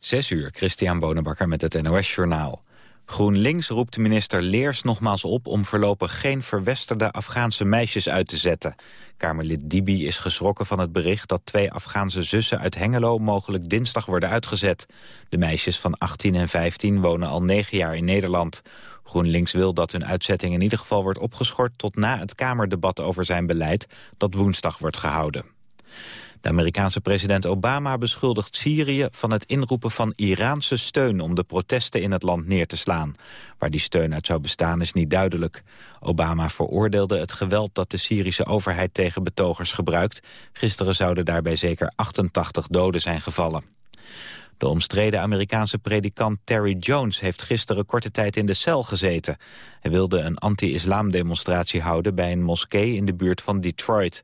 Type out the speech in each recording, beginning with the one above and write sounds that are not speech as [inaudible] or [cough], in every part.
Zes uur, Christian Bonenbakker met het NOS Journaal. GroenLinks roept minister Leers nogmaals op om voorlopig geen verwesterde Afghaanse meisjes uit te zetten. Kamerlid Dibi is geschrokken van het bericht dat twee Afghaanse zussen uit Hengelo mogelijk dinsdag worden uitgezet. De meisjes van 18 en 15 wonen al negen jaar in Nederland. GroenLinks wil dat hun uitzetting in ieder geval wordt opgeschort tot na het Kamerdebat over zijn beleid dat woensdag wordt gehouden. De Amerikaanse president Obama beschuldigt Syrië van het inroepen van Iraanse steun om de protesten in het land neer te slaan. Waar die steun uit zou bestaan is niet duidelijk. Obama veroordeelde het geweld dat de Syrische overheid tegen betogers gebruikt. Gisteren zouden daarbij zeker 88 doden zijn gevallen. De omstreden Amerikaanse predikant Terry Jones heeft gisteren korte tijd in de cel gezeten. Hij wilde een anti-islam demonstratie houden bij een moskee in de buurt van Detroit.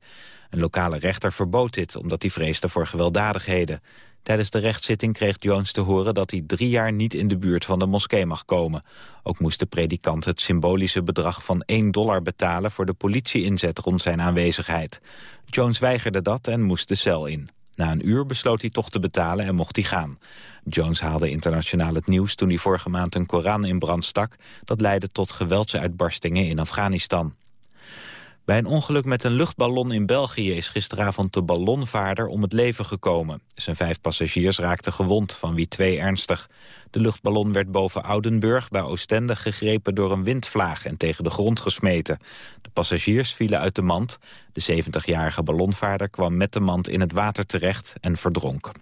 Een lokale rechter verbood dit omdat hij vreesde voor gewelddadigheden. Tijdens de rechtszitting kreeg Jones te horen dat hij drie jaar niet in de buurt van de moskee mag komen. Ook moest de predikant het symbolische bedrag van 1 dollar betalen voor de politieinzet rond zijn aanwezigheid. Jones weigerde dat en moest de cel in. Na een uur besloot hij toch te betalen en mocht hij gaan. Jones haalde internationaal het nieuws toen hij vorige maand een Koran in brand stak. Dat leidde tot geweldsuitbarstingen in Afghanistan. Bij een ongeluk met een luchtballon in België is gisteravond de ballonvaarder om het leven gekomen. Zijn vijf passagiers raakten gewond, van wie twee ernstig. De luchtballon werd boven Oudenburg bij Oostende gegrepen door een windvlaag en tegen de grond gesmeten. De passagiers vielen uit de mand. De 70-jarige ballonvaarder kwam met de mand in het water terecht en verdronk.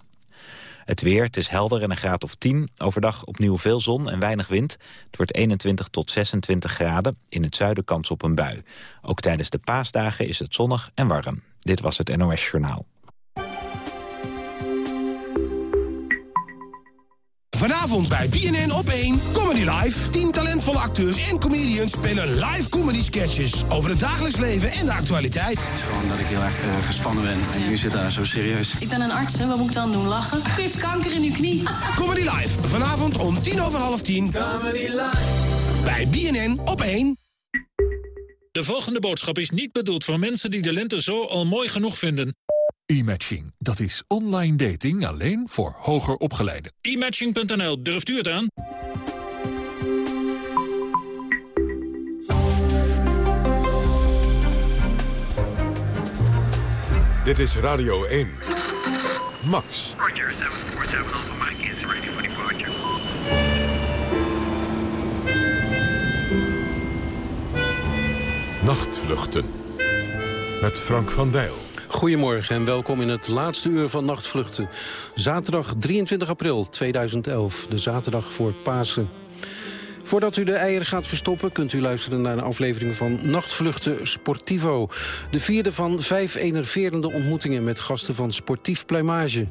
Het weer, het is helder en een graad of 10. Overdag opnieuw veel zon en weinig wind. Het wordt 21 tot 26 graden. In het zuiden kans op een bui. Ook tijdens de paasdagen is het zonnig en warm. Dit was het NOS Journaal. Vanavond bij BNN op 1 Comedy Live. 10 talentvolle acteurs en comedians spelen live comedy sketches over het dagelijks leven en de actualiteit. Het is gewoon dat ik heel erg uh, gespannen ben en je zit daar zo serieus. Ik ben een arts, hè? wat moet ik dan doen? Lachen? U heeft kanker in uw knie. Comedy Live, vanavond om tien over half tien. Comedy Live. Bij BNN op 1. De volgende boodschap is niet bedoeld voor mensen die de lente zo al mooi genoeg vinden. E-matching, dat is online dating alleen voor hoger opgeleiden. E-matching.nl, durft u het aan? Dit is Radio 1. Max. Roger, 747 Alpha Mike is ready for departure. Nachtvluchten. Met Frank van Dijl. Goedemorgen en welkom in het laatste uur van Nachtvluchten. Zaterdag 23 april 2011, de zaterdag voor Pasen. Voordat u de eieren gaat verstoppen... kunt u luisteren naar een aflevering van Nachtvluchten Sportivo. De vierde van vijf enerverende ontmoetingen... met gasten van Sportief Pluimage.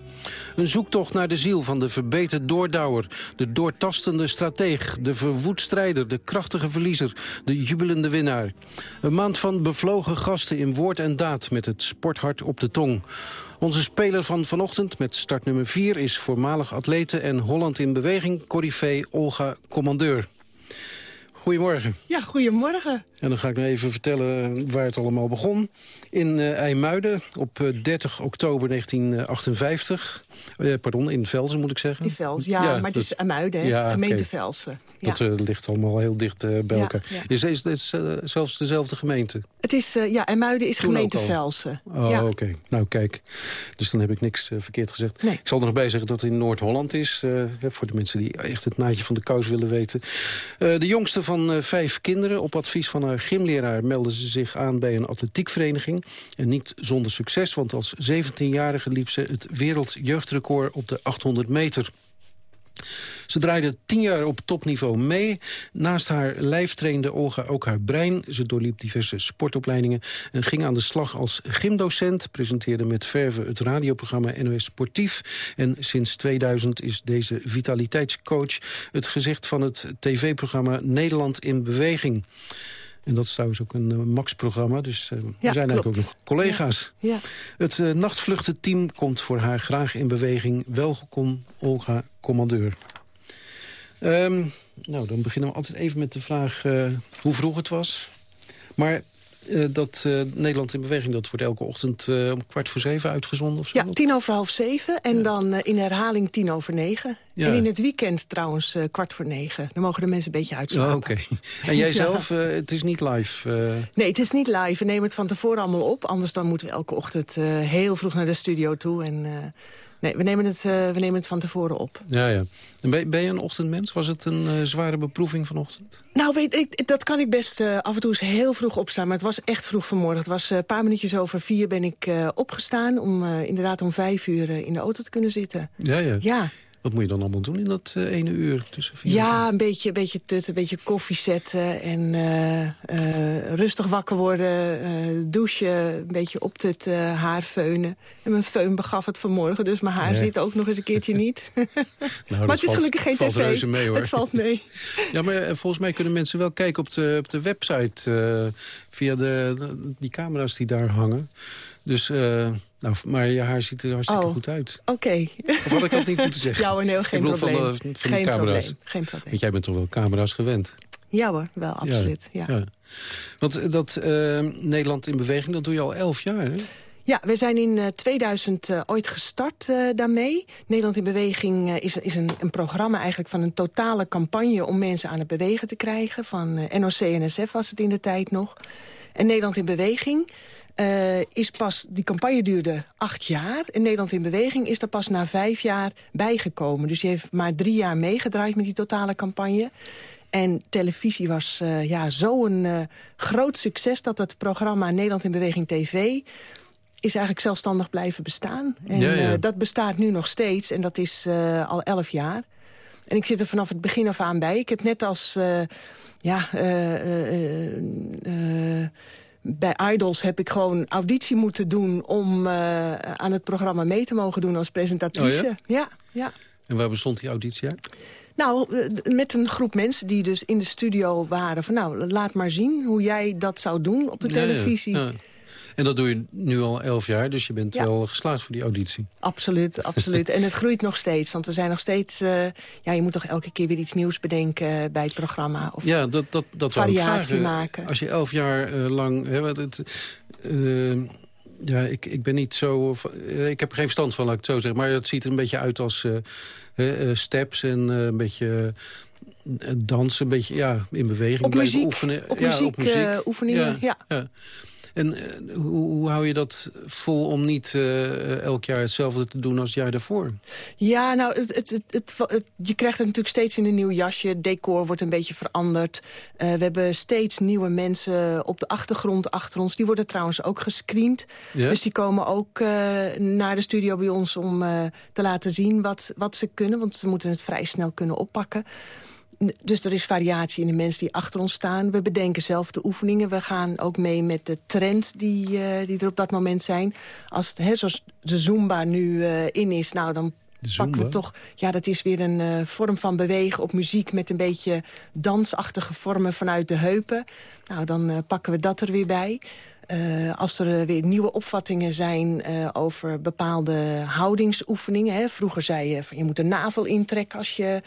Een zoektocht naar de ziel van de verbeterd doordouwer... de doortastende strateeg, de verwoed strijder... de krachtige verliezer, de jubelende winnaar. Een maand van bevlogen gasten in woord en daad... met het sporthart op de tong. Onze speler van vanochtend met startnummer 4 is voormalig atlete en Holland in beweging, Corifee Olga Commandeur. Goedemorgen. Ja, goedemorgen. En dan ga ik nog even vertellen waar het allemaal begon. In uh, IJmuiden op 30 oktober 1958. Uh, pardon, in Velzen moet ik zeggen. In Velzen, ja, ja maar het is IJmuiden, ja, gemeente okay. Velzen. Ja. Dat uh, ligt allemaal heel dicht bij elkaar. Is het is, zelfs dezelfde gemeente? Het is, ja, IJmuiden is Toen gemeente Velzen. Oh, oké. Okay. Nou, kijk. Dus dan heb ik niks verkeerd gezegd. Nee. Ik zal er nog bij zeggen dat het in Noord-Holland is. voor de mensen die echt het naadje van de kous willen weten. de jongste van vijf kinderen op advies van haar gymleraar... meldde ze zich aan bij een atletiekvereniging. En niet zonder succes, want als 17-jarige liep ze het op de 800 meter. Ze draaide tien jaar op topniveau mee. Naast haar lijf trainde Olga ook haar brein. Ze doorliep diverse sportopleidingen en ging aan de slag als gymdocent. Presenteerde met verve het radioprogramma NOS Sportief. En sinds 2000 is deze vitaliteitscoach het gezicht van het tv-programma Nederland in Beweging. En dat is trouwens ook een uh, Max-programma, dus uh, ja, we zijn eigenlijk ook nog collega's. Ja, ja. Het uh, nachtvluchtenteam komt voor haar graag in beweging. Welkom, Olga Commandeur. Um, nou, dan beginnen we altijd even met de vraag hoe vroeg het was. Maar dat Nederland in Beweging... dat wordt elke ochtend om kwart voor zeven uitgezonden of zo? Ja, tien over half zeven. En dan in herhaling tien over negen. En in het weekend trouwens kwart voor negen. Dan mogen de mensen een beetje uitslapen. Oh, Oké. [laughs] En jij [laughs] zelf, het is niet live? Nee, het is niet live. We nemen het van tevoren allemaal op. Anders dan moeten we elke ochtend heel vroeg naar de studio toe. En Nee, we nemen, het, uh, we nemen het van tevoren op. Ja, ja. En ben, ben je een ochtendmens? Was het een uh, zware beproeving vanochtend? Nou, weet ik, dat kan ik best uh, af en toe eens heel vroeg opstaan. Maar het was echt vroeg vanmorgen. Het was een paar minuutjes over vier ben ik opgestaan... om inderdaad om vijf uur in de auto te kunnen zitten. Ja, ja. Ja. Wat moet je dan allemaal doen in dat uh, ene uur tussen vier Ja, een beetje, een beetje tutten, een beetje koffie zetten en uh, uh, rustig wakker worden, douchen, een beetje optutten, haar feunen. En mijn feun begaf het vanmorgen, dus mijn haar zit ook nog eens een keertje niet. [laughs] [laughs] nou, maar het is valt, gelukkig geen tv. Mee, hoor. Het valt mee. [laughs] ja, maar volgens mij kunnen mensen wel kijken op de, op de website via de, de, die camera's die daar hangen. Dus... Nou, maar je haar ziet er hartstikke oh, goed uit. Oké. Of had ik dat niet moeten zeggen? [laughs] Ja, nee, geen ik probleem. Van, de, van geen, camera's. Probleem. geen probleem. Want jij bent toch wel camera's gewend? Ja hoor, wel, absoluut. Ja. ja. Want dat uh, Nederland in beweging, dat doe je al elf jaar, hè? Ja, we zijn in uh, 2000 uh, ooit gestart uh, daarmee. Nederland in Beweging is, is een, een, programma eigenlijk van een totale campagne... om mensen aan het bewegen te krijgen. Van NOC-NSF was het in de tijd nog. En Nederland in Beweging... Uh, is pas, die campagne duurde acht jaar. En Nederland in Beweging is er pas na vijf jaar bijgekomen. Dus die heeft maar drie jaar meegedraaid met die totale campagne. En televisie was uh, ja, zo'n uh, groot succes... dat het programma Nederland in Beweging TV... is eigenlijk zelfstandig blijven bestaan. En ja, ja. dat bestaat nu nog steeds. En dat is al elf jaar. En ik zit er vanaf het begin af aan bij. Ik heb net als... ja, bij Idols heb ik gewoon auditie moeten doen... om uh, aan het programma mee te mogen doen als presentatrice. Oh ja? ja? Ja, En waar bestond die auditie uit? Nou, met een groep mensen die dus in de studio waren... van nou, laat maar zien hoe jij dat zou doen op de televisie. Ja, ja. En dat doe je nu al elf jaar, dus je bent ja. wel geslaagd voor die auditie. Absoluut, [laughs] absoluut. en het groeit nog steeds, want we zijn nog steeds... Uh, ja, je moet toch elke keer weer iets nieuws bedenken bij het programma. Of ja, dat, dat, dat variatie maken. Als je elf jaar uh, lang... Hè, het, uh, ja, ik, ik ben niet zo... ik heb er geen verstand van, laat ik het zo zeggen. Maar het ziet er een beetje uit als steps en een beetje dansen, een beetje ja, in beweging. Op muziek, oefenen. Op ja, muziek, op muziek. oefeningen, ja. ja. En uh, hoe, hoe, hou je dat vol om niet uh, elk jaar hetzelfde te doen als het jaar daarvoor? Ja, nou, het, het, het, je krijgt het natuurlijk steeds in een nieuw jasje. Het decor wordt een beetje veranderd. Uh, we hebben steeds nieuwe mensen op de achtergrond achter ons. Die worden trouwens ook gescreend. Ja? Dus die komen ook naar de studio bij ons om te laten zien wat, wat ze kunnen. Want ze moeten het vrij snel kunnen oppakken. Dus er is variatie in de mensen die achter ons staan. We bedenken zelf de oefeningen. We gaan ook mee met de trends die, uh, die er op dat moment zijn. Als hè, zoals de Zumba nu uh, in is, nou dan pakken we toch... Ja, dat is weer een uh, vorm van bewegen op muziek... met een beetje dansachtige vormen vanuit de heupen. Nou, dan pakken we dat er weer bij. Uh, als er weer nieuwe opvattingen zijn uh, over bepaalde houdingsoefeningen. Hè. Vroeger zei je, van, je moet de navel intrekken als je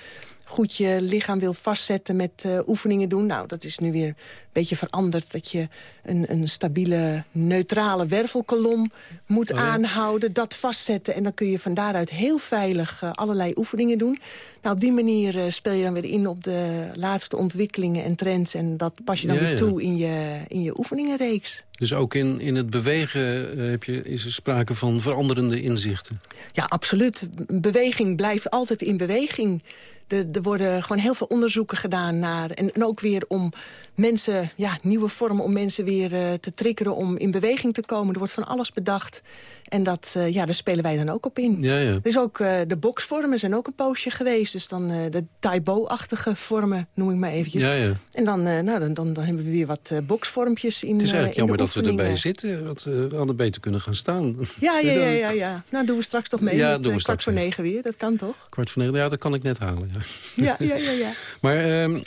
goed je lichaam wil vastzetten met uh, oefeningen doen. Nou, dat is nu weer een beetje veranderd. Dat je een, een stabiele, neutrale wervelkolom moet oh, ja. aanhouden. Dat vastzetten en dan kun je van daaruit heel veilig uh, allerlei oefeningen doen. Nou, op die manier uh, speel je dan weer in op de laatste ontwikkelingen en trends. En dat pas je dan Ja, weer ja. toe in je, in je oefeningenreeks. Dus ook in, in het bewegen eh, heb je, is er sprake van veranderende inzichten. Ja, absoluut. Beweging blijft altijd in beweging. Er, er worden gewoon heel veel onderzoeken gedaan naar... en ook weer om mensen, ja, nieuwe vormen om mensen weer uh, te triggeren... om in beweging te komen. Er wordt van alles bedacht. En dat, uh, ja, daar spelen wij dan ook op in. Ja, ja. Is ook uh, de boxvormen zijn ook een poosje geweest. Dus dan de Taibo-achtige vormen, noem ik maar eventjes. Ja, ja. En dan, nou, dan, dan, dan hebben we weer wat boxvormpjes in Het is eigenlijk jammer dat we erbij zitten. Want we hadden beter kunnen gaan staan. Ja, ja, ja, ja, ja. [laughs] Nou, doen we straks toch mee Ja, met doen we eh, kwart voor negen weer. Dat kan toch? Kwart van negen, ja, dat kan ik net halen. Ja. Ja, ja, ja, ja. [laughs] Maar ehm,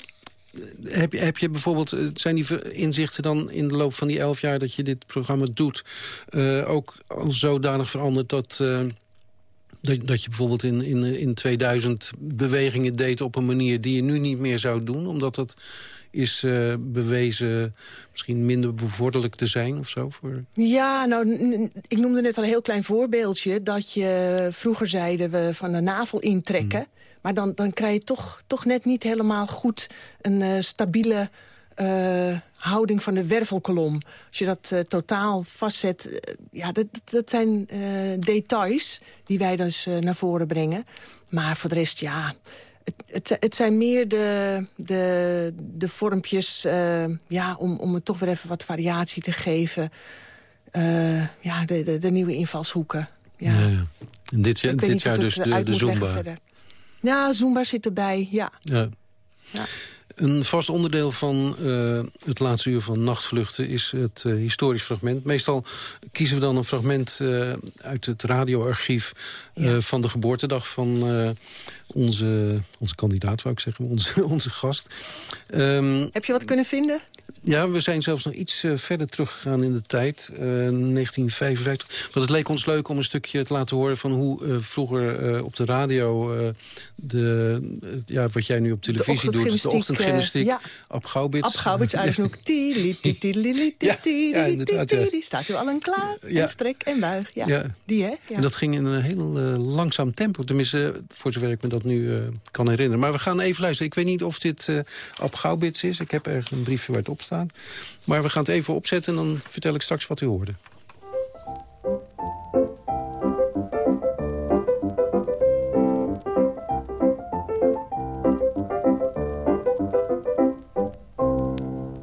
heb, je, heb je bijvoorbeeld, eh, zijn die inzichten dan in de loop van die elf jaar dat je dit programma doet... eh, ook al zodanig veranderd dat, eh, Dat, dat je bijvoorbeeld in, in, in 2000 bewegingen deed op een manier die je nu niet meer zou doen. Omdat dat is uh, bewezen misschien minder bevorderlijk te zijn of zo? Voor... Ja, nou, ik noemde net al een heel klein voorbeeldje... dat je vroeger zeiden we van de navel intrekken... Hmm. Maar dan, dan krijg je toch, toch net niet helemaal goed een uh, stabiele... Uh, houding van de wervelkolom. Als je dat uh, totaal vastzet, uh, ja, dat, dat zijn details die wij dus naar voren brengen. Maar voor de rest, ja, het, het, zijn meer de, de, de vormpjes ja, om, om het toch weer even wat variatie te geven. Ja, de, de, de, nieuwe invalshoeken. Ja. ja, ja. En dit, jaar, dit jaar dus de, de Zumba. Ja, Zumba zit erbij, ja. ja. ja. Een vast onderdeel van uh, het laatste uur van Nachtvluchten is het uh, historisch fragment. Meestal kiezen we dan een fragment uh, uit het radioarchief ja. van de geboortedag van onze, onze kandidaat, wou ik zeggen, [laughs] onze, onze gast. Um, Heb je wat kunnen vinden? Ja, we zijn zelfs nog iets uh, verder teruggegaan in de tijd. Uh, 1955. Want het leek ons leuk om een stukje te laten horen... van hoe uh, vroeger op de radio... de, ja, wat jij nu op televisie doet, de ochtendgymnastiek... Ja. Ab Gaubits. Ab Gaubits, inderdaad. Staat u al een klaar? Ja. En strek en buig. Ja. ja. Die, hè? Ja. En dat ging in een heel langzaam tempo. Tenminste, voor zover ik me dat nu kan herinneren. Maar we gaan even luisteren. Ik weet niet of dit Ab Gaubits is. Ik heb ergens een briefje waar het op Maar we gaan het even opzetten en dan vertel ik straks wat u hoorde.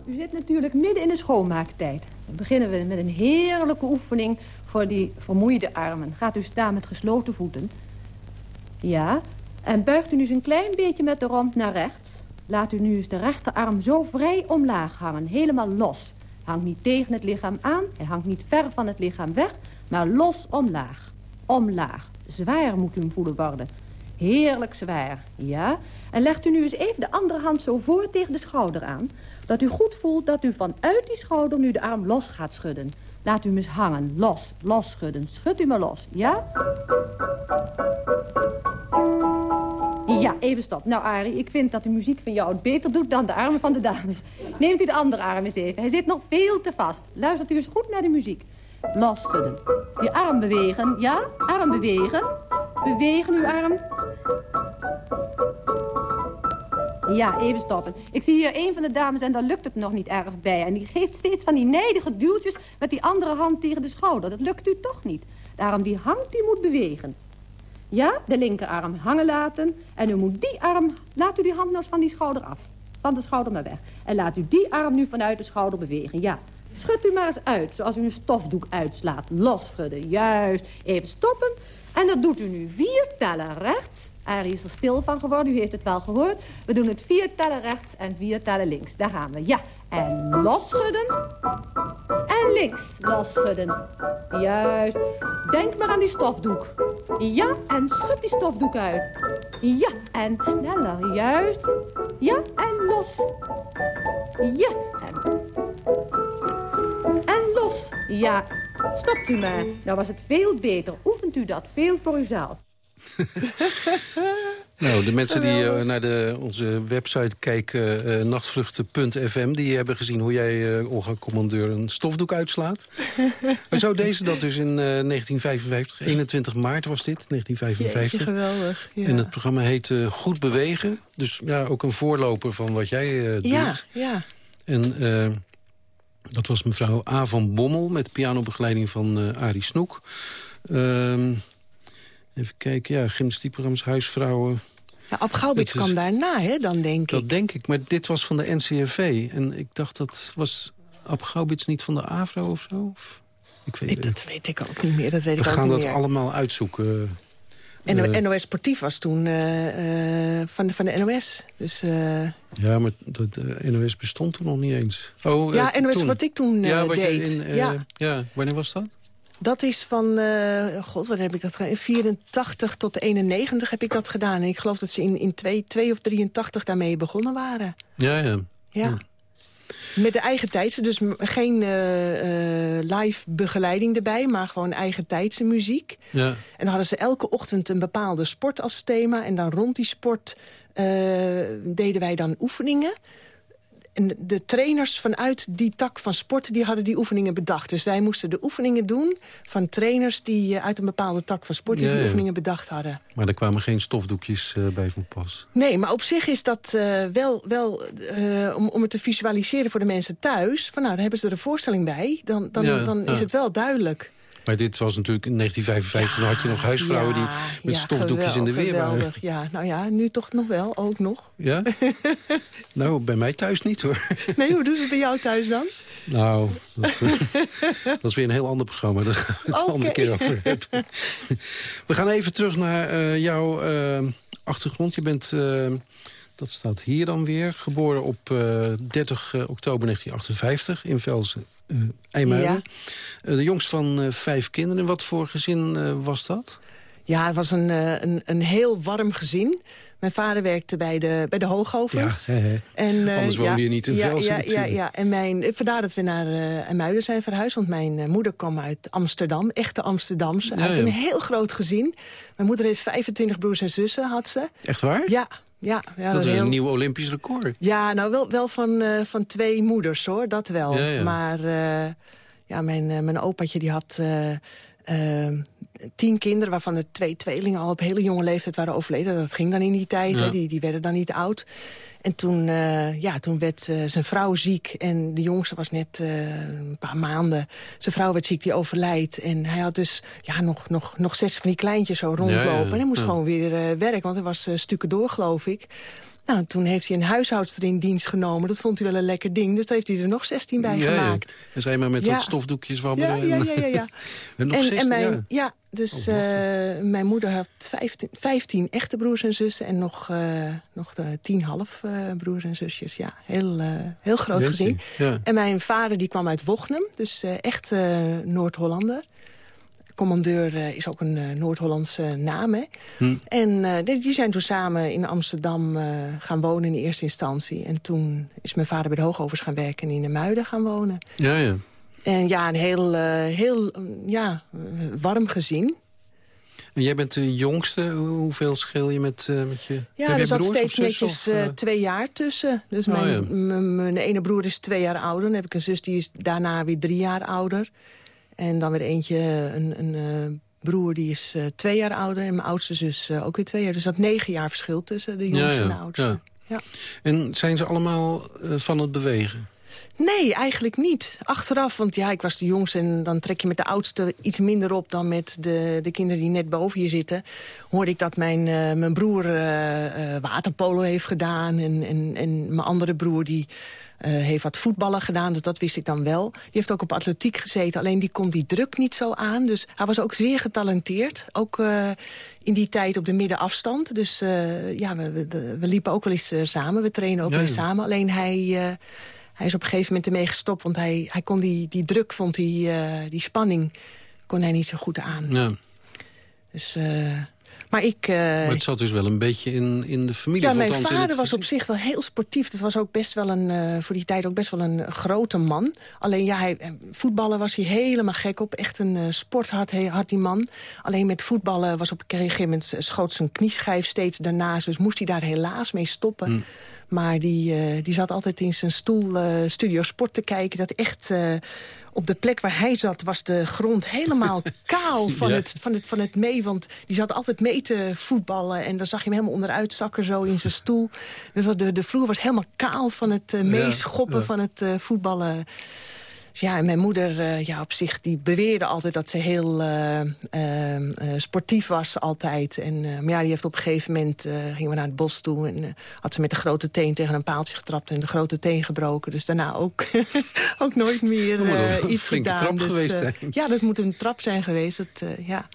U zit natuurlijk midden in de schoonmaaktijd. Dan beginnen we met een heerlijke oefening voor die vermoeide armen. Gaat u staan met gesloten voeten. Ja, en buigt u nu eens een klein beetje met de romp naar rechts. Laat u nu eens de rechterarm zo vrij omlaag hangen, helemaal los. Hangt niet tegen het lichaam aan, hij hangt niet ver van het lichaam weg, maar los omlaag. Omlaag. Zwaar moet u hem voelen worden. Heerlijk zwaar, ja. En legt u nu eens even de andere hand zo voor tegen de schouder aan... dat u goed voelt dat u vanuit die schouder nu de arm los gaat schudden. Laat u hem eens hangen. Los, los schudden. Schud u maar los, ja? Ja, even stop. Nou, Arie, ik vind dat de muziek van jou het beter doet dan de armen van de dames. Neemt u de andere arm eens even. Hij zit nog veel te vast. Luistert u eens goed naar de muziek. Losschudden. Die arm bewegen. Ja, arm bewegen. Bewegen uw arm. Ja, even stoppen. Ik zie hier een van de dames en daar lukt het nog niet erg bij. En die geeft steeds van die nijdige duwtjes met die andere hand tegen de schouder. Dat lukt u toch niet. Daarom die hand die moet bewegen. Ja, de linkerarm hangen laten. En u moet die arm, laat u die hand nou eens van die schouder af. Van de schouder maar weg. En laat u die arm nu vanuit de schouder bewegen. Ja, schud u maar eens uit, zoals u een stofdoek uitslaat. Losschudden, juist. Even stoppen. En dat doet u nu vier tellen rechts. Arie is er stil van geworden, u heeft het wel gehoord. We doen het vier tellen rechts en vier tellen links. Daar gaan we, ja. En losschudden. En links losschudden. Juist. Denk maar aan die stofdoek. Ja, en schud die stofdoek uit. Ja, en sneller. Juist. Ja, en los. Ja, en... En los. Ja, stopt u maar. Nou was het veel beter. Oefent u dat veel voor uzelf. [laughs] nou, de mensen die uh, naar de, onze website kijken, uh, nachtvluchten.fm... die hebben gezien hoe jij, uh, Olga Commandeur, een stofdoek uitslaat. [laughs] maar zo deze dat dus in 1955, 21 maart was dit, 1955. Jeetje, geweldig. Ja. En het programma heet Goed Bewegen. Dus ja, ook een voorloper van wat jij doet. Ja, ja. En dat was mevrouw A. van Bommel met pianobegeleiding van Arie Snoek. Ehm Even kijken, ja, gymnastiekprogramma's, huisvrouwen. Ja, Ab Gaubits kwam daarna, hè, dan denk ik. Dat denk ik, maar dit was van de NCRV. En ik dacht, dat was Ab Gaubits niet van de AVRO of zo? Of? Ik weet, dat weet ik ook niet meer. Dat weet We ik gaan dat allemaal uitzoeken. En uh, NOS Sportief was toen uh, uh, van, de, van de NOS. Dus, ja, maar de, de, NOS bestond toen nog niet eens. Oh, ja, NOS toen. wat ik toen ja, deed. In, ja. ja, wanneer was dat? Dat is van, uh, god, wat heb ik dat gedaan? In 84 tot 91 heb ik dat gedaan. En ik geloof dat ze in, in 2, 2 of 83 daarmee begonnen waren. Ja, ja. Ja. Met de eigen tijdse, dus geen eh, eh, live begeleiding erbij... maar gewoon eigen tijdse muziek. Ja. En dan hadden ze elke ochtend een bepaalde sport als thema. En dan rond die sport eh, deden wij dan oefeningen. En de trainers vanuit die tak van sport die hadden die oefeningen bedacht. Dus wij moesten de oefeningen doen van trainers... die eh, uit een bepaalde tak van sport die, Ja, die ja. oefeningen bedacht hadden. Maar er kwamen geen stofdoekjes eh, bij van pas. Nee, maar op zich is dat eh, wel, wel om, om het te visualiseren voor de mensen thuis. Van nou, dan hebben ze er een voorstelling bij. Dan, dan, Ja, dan is het wel duidelijk. Maar dit was natuurlijk in 1955, dan had je nog huisvrouwen die met ja, stofdoekjes in de weer waren. geweldig. Ja, nou ja, nu toch nog wel, ook nog. Ja? [laughs] nou, bij mij thuis niet hoor. Nee, hoe doen ze het bij jou thuis dan? Nou, dat, [laughs] dat is weer een heel ander programma. Daar gaan we het een andere keer over hebben. We gaan even terug naar eh, jouw eh, achtergrond. Je bent, eh, dat staat hier dan weer, geboren op eh, 30 oktober 1958 in Velsen, IJmuiden. Ja. Eh, de jongst van eh, vijf kinderen. Wat voor gezin was dat? Ja, het was een, een, een heel warm gezin. Mijn vader werkte bij de, bij de Hoogovens. Ja. En, Anders woonde je niet in ja, Velsen ja, ja, ja, en mijn, vandaar dat we naar uh, Muiden zijn verhuisd. Want mijn moeder kwam uit Amsterdam, echte Amsterdamse. Uit een heel groot gezin. Mijn moeder heeft 25 broers en zussen, had ze. Echt waar? Ja, ja. ja dat is heel- een nieuw Olympisch record. Ja, nou wel, wel van, eh, van twee moeders hoor, dat wel. Ja, ja. Maar eh, ja, mijn, eh, mijn opaatje die had tien kinderen... waarvan er twee tweelingen al op hele jonge leeftijd waren overleden. Dat ging dan in die tijd, Ja. hè, die, die werden dan niet oud. En toen, eh, ja, toen werd eh, zijn vrouw ziek en de jongste was net eh, een paar maanden. Zijn vrouw werd ziek, die overlijdt. En hij had dus ja, nog, nog, nog zes van die kleintjes zo rondlopen. Ja, ja, En hij moest gewoon weer werken, want hij was stukken door, geloof ik. Nou, toen heeft hij een huishoudster in dienst genomen. Dat vond hij wel een lekker ding. Dus daar heeft hij er nog 16 bij Ja, gemaakt. En zij maar met Ja. dat stofdoekjes Ja, ja, ja, ja. [laughs] ja. En nog en, 16 en mijn, ja, dus Oh, eh, mijn moeder had 15, 15 echte broers en zussen... en nog, eh nog de 10 half eh, broers en zusjes. Ja, heel, heel groot gezin. En mijn vader die kwam uit Wochnum, dus echt Noord-Hollander. Commandeur eh, is ook een eh, Noord-Hollandse naam, hè. Hm. En eh, die zijn toen samen in Amsterdam gaan wonen in eerste instantie. En toen is mijn vader bij de Hoogovers gaan werken en in de Muiden gaan wonen. Ja, ja. En ja, een heel, heel eh, ja, warm gezin. En jij bent de jongste. Hoeveel scheel je met, eh, met je Ja, er zat steeds netjes twee jaar tussen. Dus Oh, mijn, ja. mijn ene broer is twee jaar ouder. Dan heb ik een zus die is daarna weer drie jaar ouder. En dan weer eentje, een, een eh, broer die is eh, twee jaar ouder. En mijn oudste zus eh, ook weer twee jaar. Dus dat negen jaar verschil tussen de jongste ja, en de oudste. ja. Ja. En zijn ze allemaal eh, van het bewegen? Nee, eigenlijk niet. Achteraf, want ja, ik was de jongste... en dan trek je met de oudste iets minder op... dan met de, de kinderen die net boven je zitten. Hoorde ik dat mijn, eh, mijn broer eh, eh, waterpolo heeft gedaan... en, en, en mijn andere broer die... eh, heeft wat voetballen gedaan, dus dat wist ik dan wel. Die heeft ook op atletiek gezeten, alleen die kon die druk niet zo aan. Dus hij was ook zeer getalenteerd. Ook eh, in die tijd op de middenafstand. Dus eh, ja, we, we, we liepen ook wel eens samen. We trainen ook wel eens samen. Alleen hij, hij is op een gegeven moment ermee gestopt. Want hij, hij kon die, die druk, vond hij, eh, die spanning, kon hij niet zo goed aan. Ja. Dus, maar ik... eh, Maar het zat dus wel een beetje in, in de familie. ja, mijn vader was op zich wel heel sportief. Dat was ook best wel een, eh, voor die tijd ook best wel een grote man. Alleen ja, hij, eh, voetballen was hij helemaal gek op. Echt een eh, sporthart he- had die man. Alleen met voetballen was op een gegeven moment eh, schoot zijn knieschijf steeds daarnaast. Dus moest hij daar helaas mee stoppen. Hm. Maar die, eh, die zat altijd in zijn stoel eh, Studio Sport te kijken. Dat echt eh, op de plek waar hij zat was de grond helemaal [laughs] kaal van, Ja. het, van, het, van het mee. Want die zat altijd mee te voetballen. En dan zag je hem helemaal onderuit zakken zo in zijn stoel. Dus de, de vloer was helemaal kaal van het eh, meeschoppen ja. van het eh, voetballen. Dus ja, en mijn moeder eh, ja, op zich die beweerde altijd dat ze heel eh, eh, sportief was altijd. En, maar ja, die heeft op een gegeven moment, gingen we naar het bos toe... en had ze met de grote teen tegen een paaltje getrapt en de grote teen gebroken. Dus daarna ook, [laughs] ook nooit meer Dat moet wel een iets gedaan. trap Dus, geweest zijn. ja, dat moet een trap zijn geweest. Dat, ja.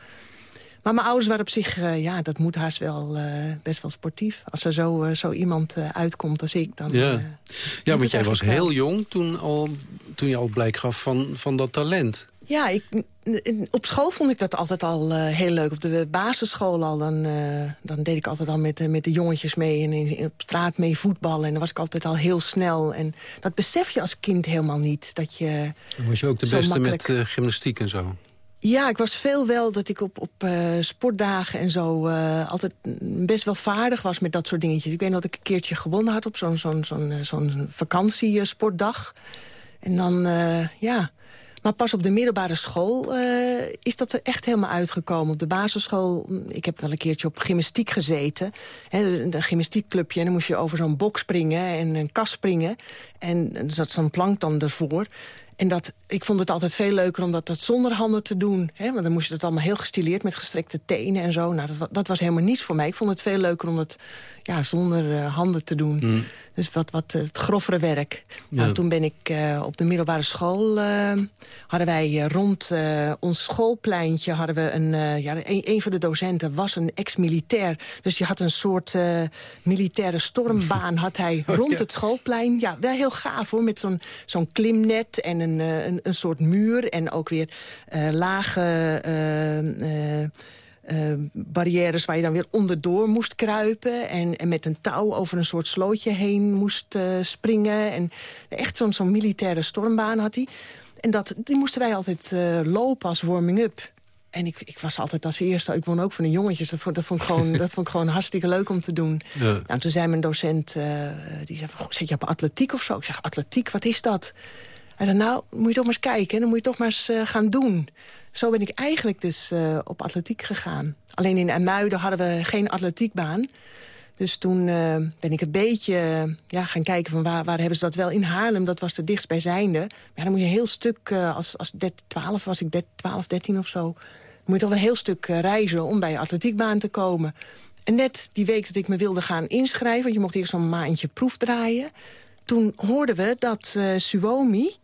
Maar mijn ouders waren op zich, eh, ja, dat moet haast wel eh, best wel sportief. Als er zo, eh, zo iemand uitkomt als ik, dan... Ja, ja want jij was wel. heel jong toen, al, toen je al blijk gaf van, van dat talent. Ja, ik, op school vond ik dat altijd al heel leuk. Op de basisschool al, dan, dan deed ik altijd al met, met de jongetjes mee... en in, op straat mee voetballen. En dan was ik altijd al heel snel. En dat besef je als kind helemaal niet. Dat je was je ook de beste makkelijk... met gymnastiek en zo? Ja, ik was veel wel dat ik op, op sportdagen en zo altijd best wel vaardig was met dat soort dingetjes. Ik weet dat ik een keertje gewonnen had op zo'n zo'n zo'n zo'n vakantiesportdag. En dan, ja maar pas op de middelbare school is dat er echt helemaal uitgekomen. Op de basisschool, mm, ik heb wel een keertje op gymnastiek gezeten. Hè, een gymnastiekclubje, en dan moest je over zo'n bok springen en een kast springen. En er zat zo'n plank dan ervoor. En dat, ik vond het altijd veel leuker om dat, dat zonder handen te doen. Hè? Want dan moest je dat allemaal heel gestileerd met gestrekte tenen en zo. Nou, dat, dat was helemaal niets voor mij. Ik vond het veel leuker om het ja, zonder uh, handen te doen. Mm. Dus wat, wat het grovere werk. Nou, ja. toen ben ik uh, op de middelbare school... Uh, hadden wij rond ons schoolpleintje... hadden we een, ja, een, een, van de docenten was een ex-militair. Dus die had een soort militaire stormbaan had hij [laughs] oh, rond ja. het schoolplein. Ja, wel heel gaaf hoor, met zo'n zo'n klimnet en een, een, een, soort muur... en ook weer lage uh, barrières waar je dan weer onderdoor moest kruipen... en, en met een touw over een soort slootje heen moest uh, springen. En echt zo'n zo'n militaire stormbaan had hij. En dat, die moesten wij altijd uh, lopen als warming-up. En ik, ik was altijd als eerste, ik woon ook van de jongetjes. Dat vond, dat vond, ik, gewoon, [laughs] dat vond ik gewoon hartstikke leuk om te doen. Ja. Nou, toen zei mijn docent, die zei, zit je op atletiek of zo? Ik zeg, atletiek, wat is dat? Hij zei, nou, moet je toch maar eens kijken. Dan moet je toch maar eens gaan doen. Zo ben ik eigenlijk dus uh, op atletiek gegaan. Alleen in Amuiden hadden we geen atletiekbaan. Dus toen uh, ben ik een beetje uh, ja, gaan kijken van waar, waar hebben ze dat wel. In Haarlem, dat was de dichtstbijzijnde. Maar dan moet je een heel stuk, als, als 12 was ik 12, 13 of zo... moet je toch een heel stuk reizen om bij de atletiekbaan te komen. En net die week dat ik me wilde gaan inschrijven... want je mocht eerst zo'n maandje proef draaien... toen hoorden we dat Suomi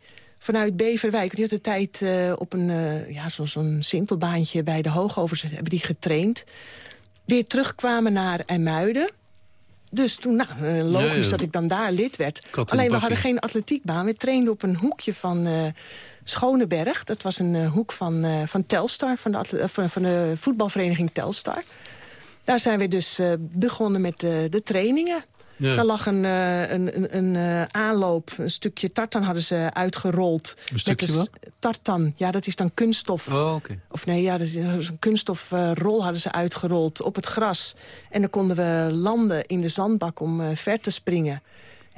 vanuit Beverwijk. Die had de tijd uh, op een uh, ja, zo'n zo simpelbaantje bij de Hoogovers hebben die getraind. Weer terugkwamen naar IJmuiden. Dus toen, nou, uh, logisch dat ik dan daar lid werd. Alleen we hadden geen atletiekbaan. We trainden op een hoekje van Schoneberg. Dat was een hoek van, van Telstar, van de, van, van de voetbalvereniging Telstar. Daar zijn we dus begonnen met de trainingen. Ja. Daar lag een, uh, een, een, een uh, aanloop, een stukje tartan hadden ze uitgerold. Een stukje wat? Tartan, ja, dat is dan kunststof. Oh, oké. Of nee, ja, dat is een kunststofrol uh, hadden ze uitgerold op het gras. En dan konden we landen in de zandbak om ver te springen.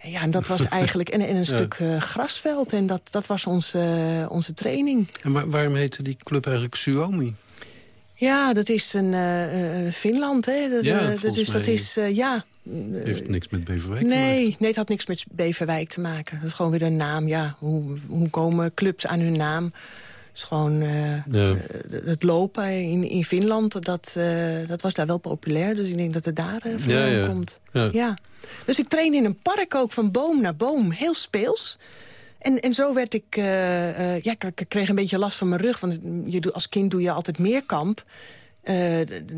Ja, en dat was [laughs] eigenlijk en, en een ja. stuk uh, grasveld. En dat, dat was onze, uh, onze training. En waar, waarom heette die club eigenlijk Suomi? Ja, dat is een uh, Finland, hè? Dat, ja, dat is, dat is ja, heeft niks met Beverwijk nee, te maken? Nee, het had niks met Beverwijk te maken. Dat is gewoon weer een naam. Ja, hoe, hoe komen clubs aan hun naam? Het is gewoon uh, ja. het lopen in, in Finland. Dat, dat was daar wel populair. Dus ik denk dat het daar vandaan ja, ja. komt. Ja. Dus ik train in een park ook van boom naar boom. Heel speels. En, en zo werd ik... ja, ik kreeg een beetje last van mijn rug. Want je, als kind doe je altijd meer kamp. Uh,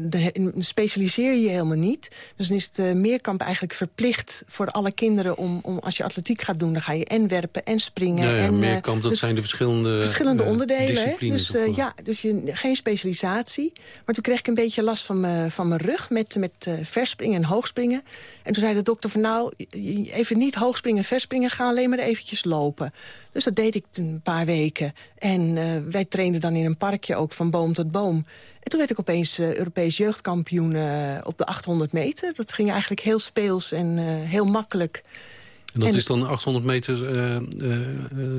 de, specialiseer je helemaal niet. Dus dan is het uh, meerkamp eigenlijk verplicht voor alle kinderen... Om, om als je atletiek gaat doen, dan ga je en werpen en springen. Ja en, meerkamp, uh, dat dus zijn de verschillende Verschillende onderdelen. Dus, ja, dus je, geen specialisatie. Maar toen kreeg ik een beetje last van, me, van mijn rug met, met verspringen en hoogspringen. En toen zei de dokter van nou, even niet hoogspringen en verspringen... ga alleen maar eventjes lopen. Dus dat deed ik een paar weken. En wij trainden dan in een parkje ook van boom tot boom... En toen werd ik opeens uh, Europees jeugdkampioen uh, op de 800 meter. Dat ging eigenlijk heel speels en heel makkelijk. En dat en, is dan 800 meter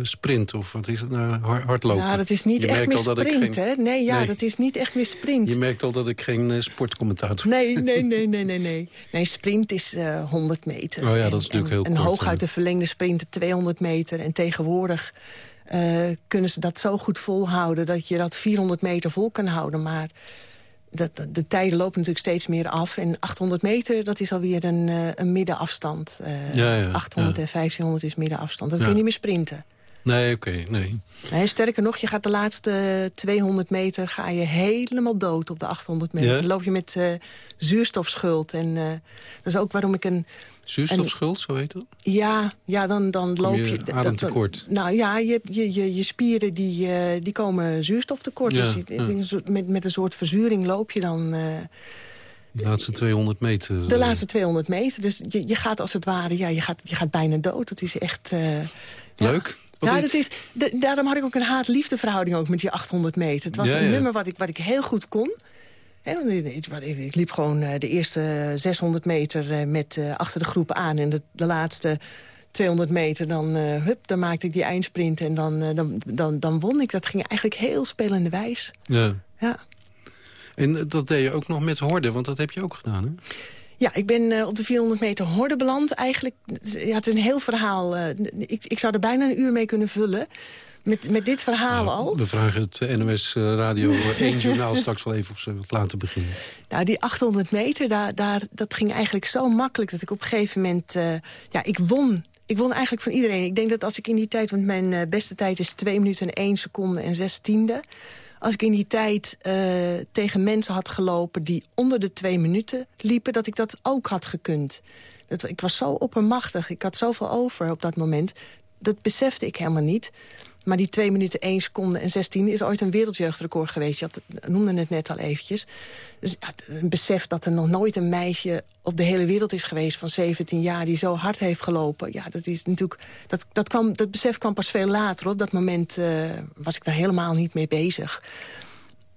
sprint, of wat is het nou, hardlopen? Ja, dat is niet je echt meer sprint, geen... hè? Nee, ja, nee. dat is niet echt meer sprint. Je merkt al dat ik geen sportcommentator ben. Nee, [laughs] nee, nee, nee, nee, nee. Nee, sprint is 100 meter. Oh ja, dat is natuurlijk heel en, kort. En hooguit de verlengde sprint 200 meter. En tegenwoordig uh, kunnen ze dat zo goed volhouden... dat je dat 400 meter vol kan houden. Maar dat, de tijden lopen natuurlijk steeds meer af. En 800 meter, dat is alweer een, een middenafstand. Uh, ja, ja, 800 ja. en 1500 is middenafstand. Dat kun je niet meer sprinten. Nee, oké, nee. nee. Sterker nog, je gaat de laatste 200 meter ga je helemaal dood op de 800 meter. Dan loop je met eh, zuurstofschuld. En eh, dat is ook waarom ik een... Zuurstofschuld, zo heet dat? Ja, ja dan, dan loop je je... dat- ademtekort? dat- nou ja, je, je, je, je spieren die, eh, die komen zuurstoftekort. Ja, dus je- ja. met, met een soort verzuring loop je dan... eh, Die laatste 200 meter. de eh, laatste 200 meter. Dus je, je gaat als het ware, ja, je gaat, je gaat bijna dood. Het is echt... ja. Leuk. Nou, ik- dat is, da- daarom had ik ook een haat-liefdeverhouding ook met die 800 meter. Het was Ja, een ja. nummer wat ik, wat ik heel goed kon. Ik, liep gewoon eh, de eerste 600 meter eh, met, eh, achter de groep aan. En de, de laatste 200 meter, dan, eh, hup, dan maakte ik die eindsprint. En dan, dan, dan, dan won ik. Dat ging eigenlijk heel spelende wijs. Ja. Ja. En dat deed je ook nog met horden, want dat heb je ook gedaan, hè? Ja, ik ben op de 400 meter horde beland. Eigenlijk, ja, het is een heel verhaal. ik, ik zou er bijna een uur mee kunnen vullen. Met, met dit verhaal al. We vragen het NOS eh, Radio [laughs] 1 journaal straks wel even of ze het laten beginnen. Nou, die 800 meter, daar, daar, dat ging eigenlijk zo makkelijk... dat ik op een gegeven moment... eh, ja, ik won. Ik won eigenlijk van iedereen. Ik denk dat als ik in die tijd... want mijn eh, beste tijd is 2 minuten en 1 seconde en 6 tiende... als ik in die tijd tegen mensen had gelopen... die onder de 2 minuten liepen, dat ik dat ook had gekund. Dat, ik was zo oppermachtig. Ik had zoveel over op dat moment. Dat besefte ik helemaal niet. Maar die 2 minuten 1 seconde en 16 is ooit een wereldjeugdrecord geweest. Je had, noemde het net al eventjes. Dus ja, een besef dat er nog nooit een meisje op de hele wereld is geweest... van 17 jaar die zo hard heeft gelopen. Ja, dat, is natuurlijk, dat, dat, kwam, dat besef kwam pas veel later. Op dat moment eh, was ik daar helemaal niet mee bezig.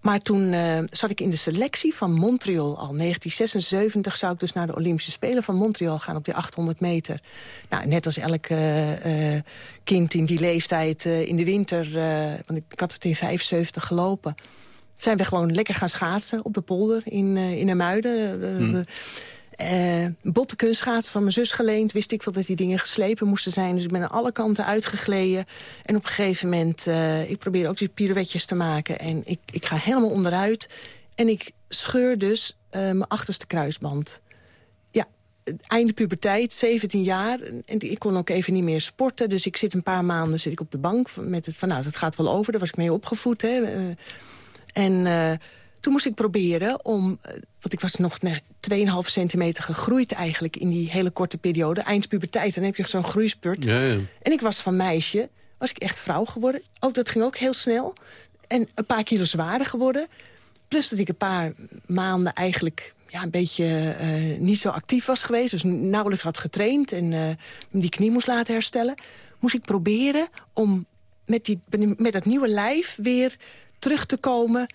Maar toen eh, zat ik in de selectie van Montreal al. 1976 zou ik dus naar de Olympische Spelen van Montreal gaan op die 800 meter. Nou, net als elk eh, eh, kind in die leeftijd in de winter... want ik had het in 75 gelopen... zijn we gewoon lekker gaan schaatsen op de polder in, in Amuiden. Hmm. de, kunstschaats van mijn zus geleend. Wist ik wel dat die dingen geslepen moesten zijn. Dus ik ben aan alle kanten uitgegleden. En op een gegeven moment, eh, ik probeer ook die pirouetjes te maken. En ik, ik ga helemaal onderuit. En ik scheur dus eh, mijn achterste kruisband. Ja, einde puberteit, 17 jaar. En ik kon ook even niet meer sporten. Dus ik zit een paar maanden zit ik op de bank met het van... nou, dat gaat wel over, daar was ik mee opgevoed. Hè. En toen moest ik proberen om... want ik was nog net 2,5 centimeter gegroeid eigenlijk... in die hele korte periode. Eindpuberteit, dan heb je zo'n groeispurt. Ja, ja. En ik was van meisje, was ik echt vrouw geworden. Ook dat ging ook heel snel. En een paar kilo zwaarder geworden. Plus dat ik een paar maanden eigenlijk ja, een beetje eh, niet zo actief was geweest. Dus nauwelijks had getraind en eh, die knie moest laten herstellen. Moest ik proberen om met, die, met dat nieuwe lijf weer terug te komen...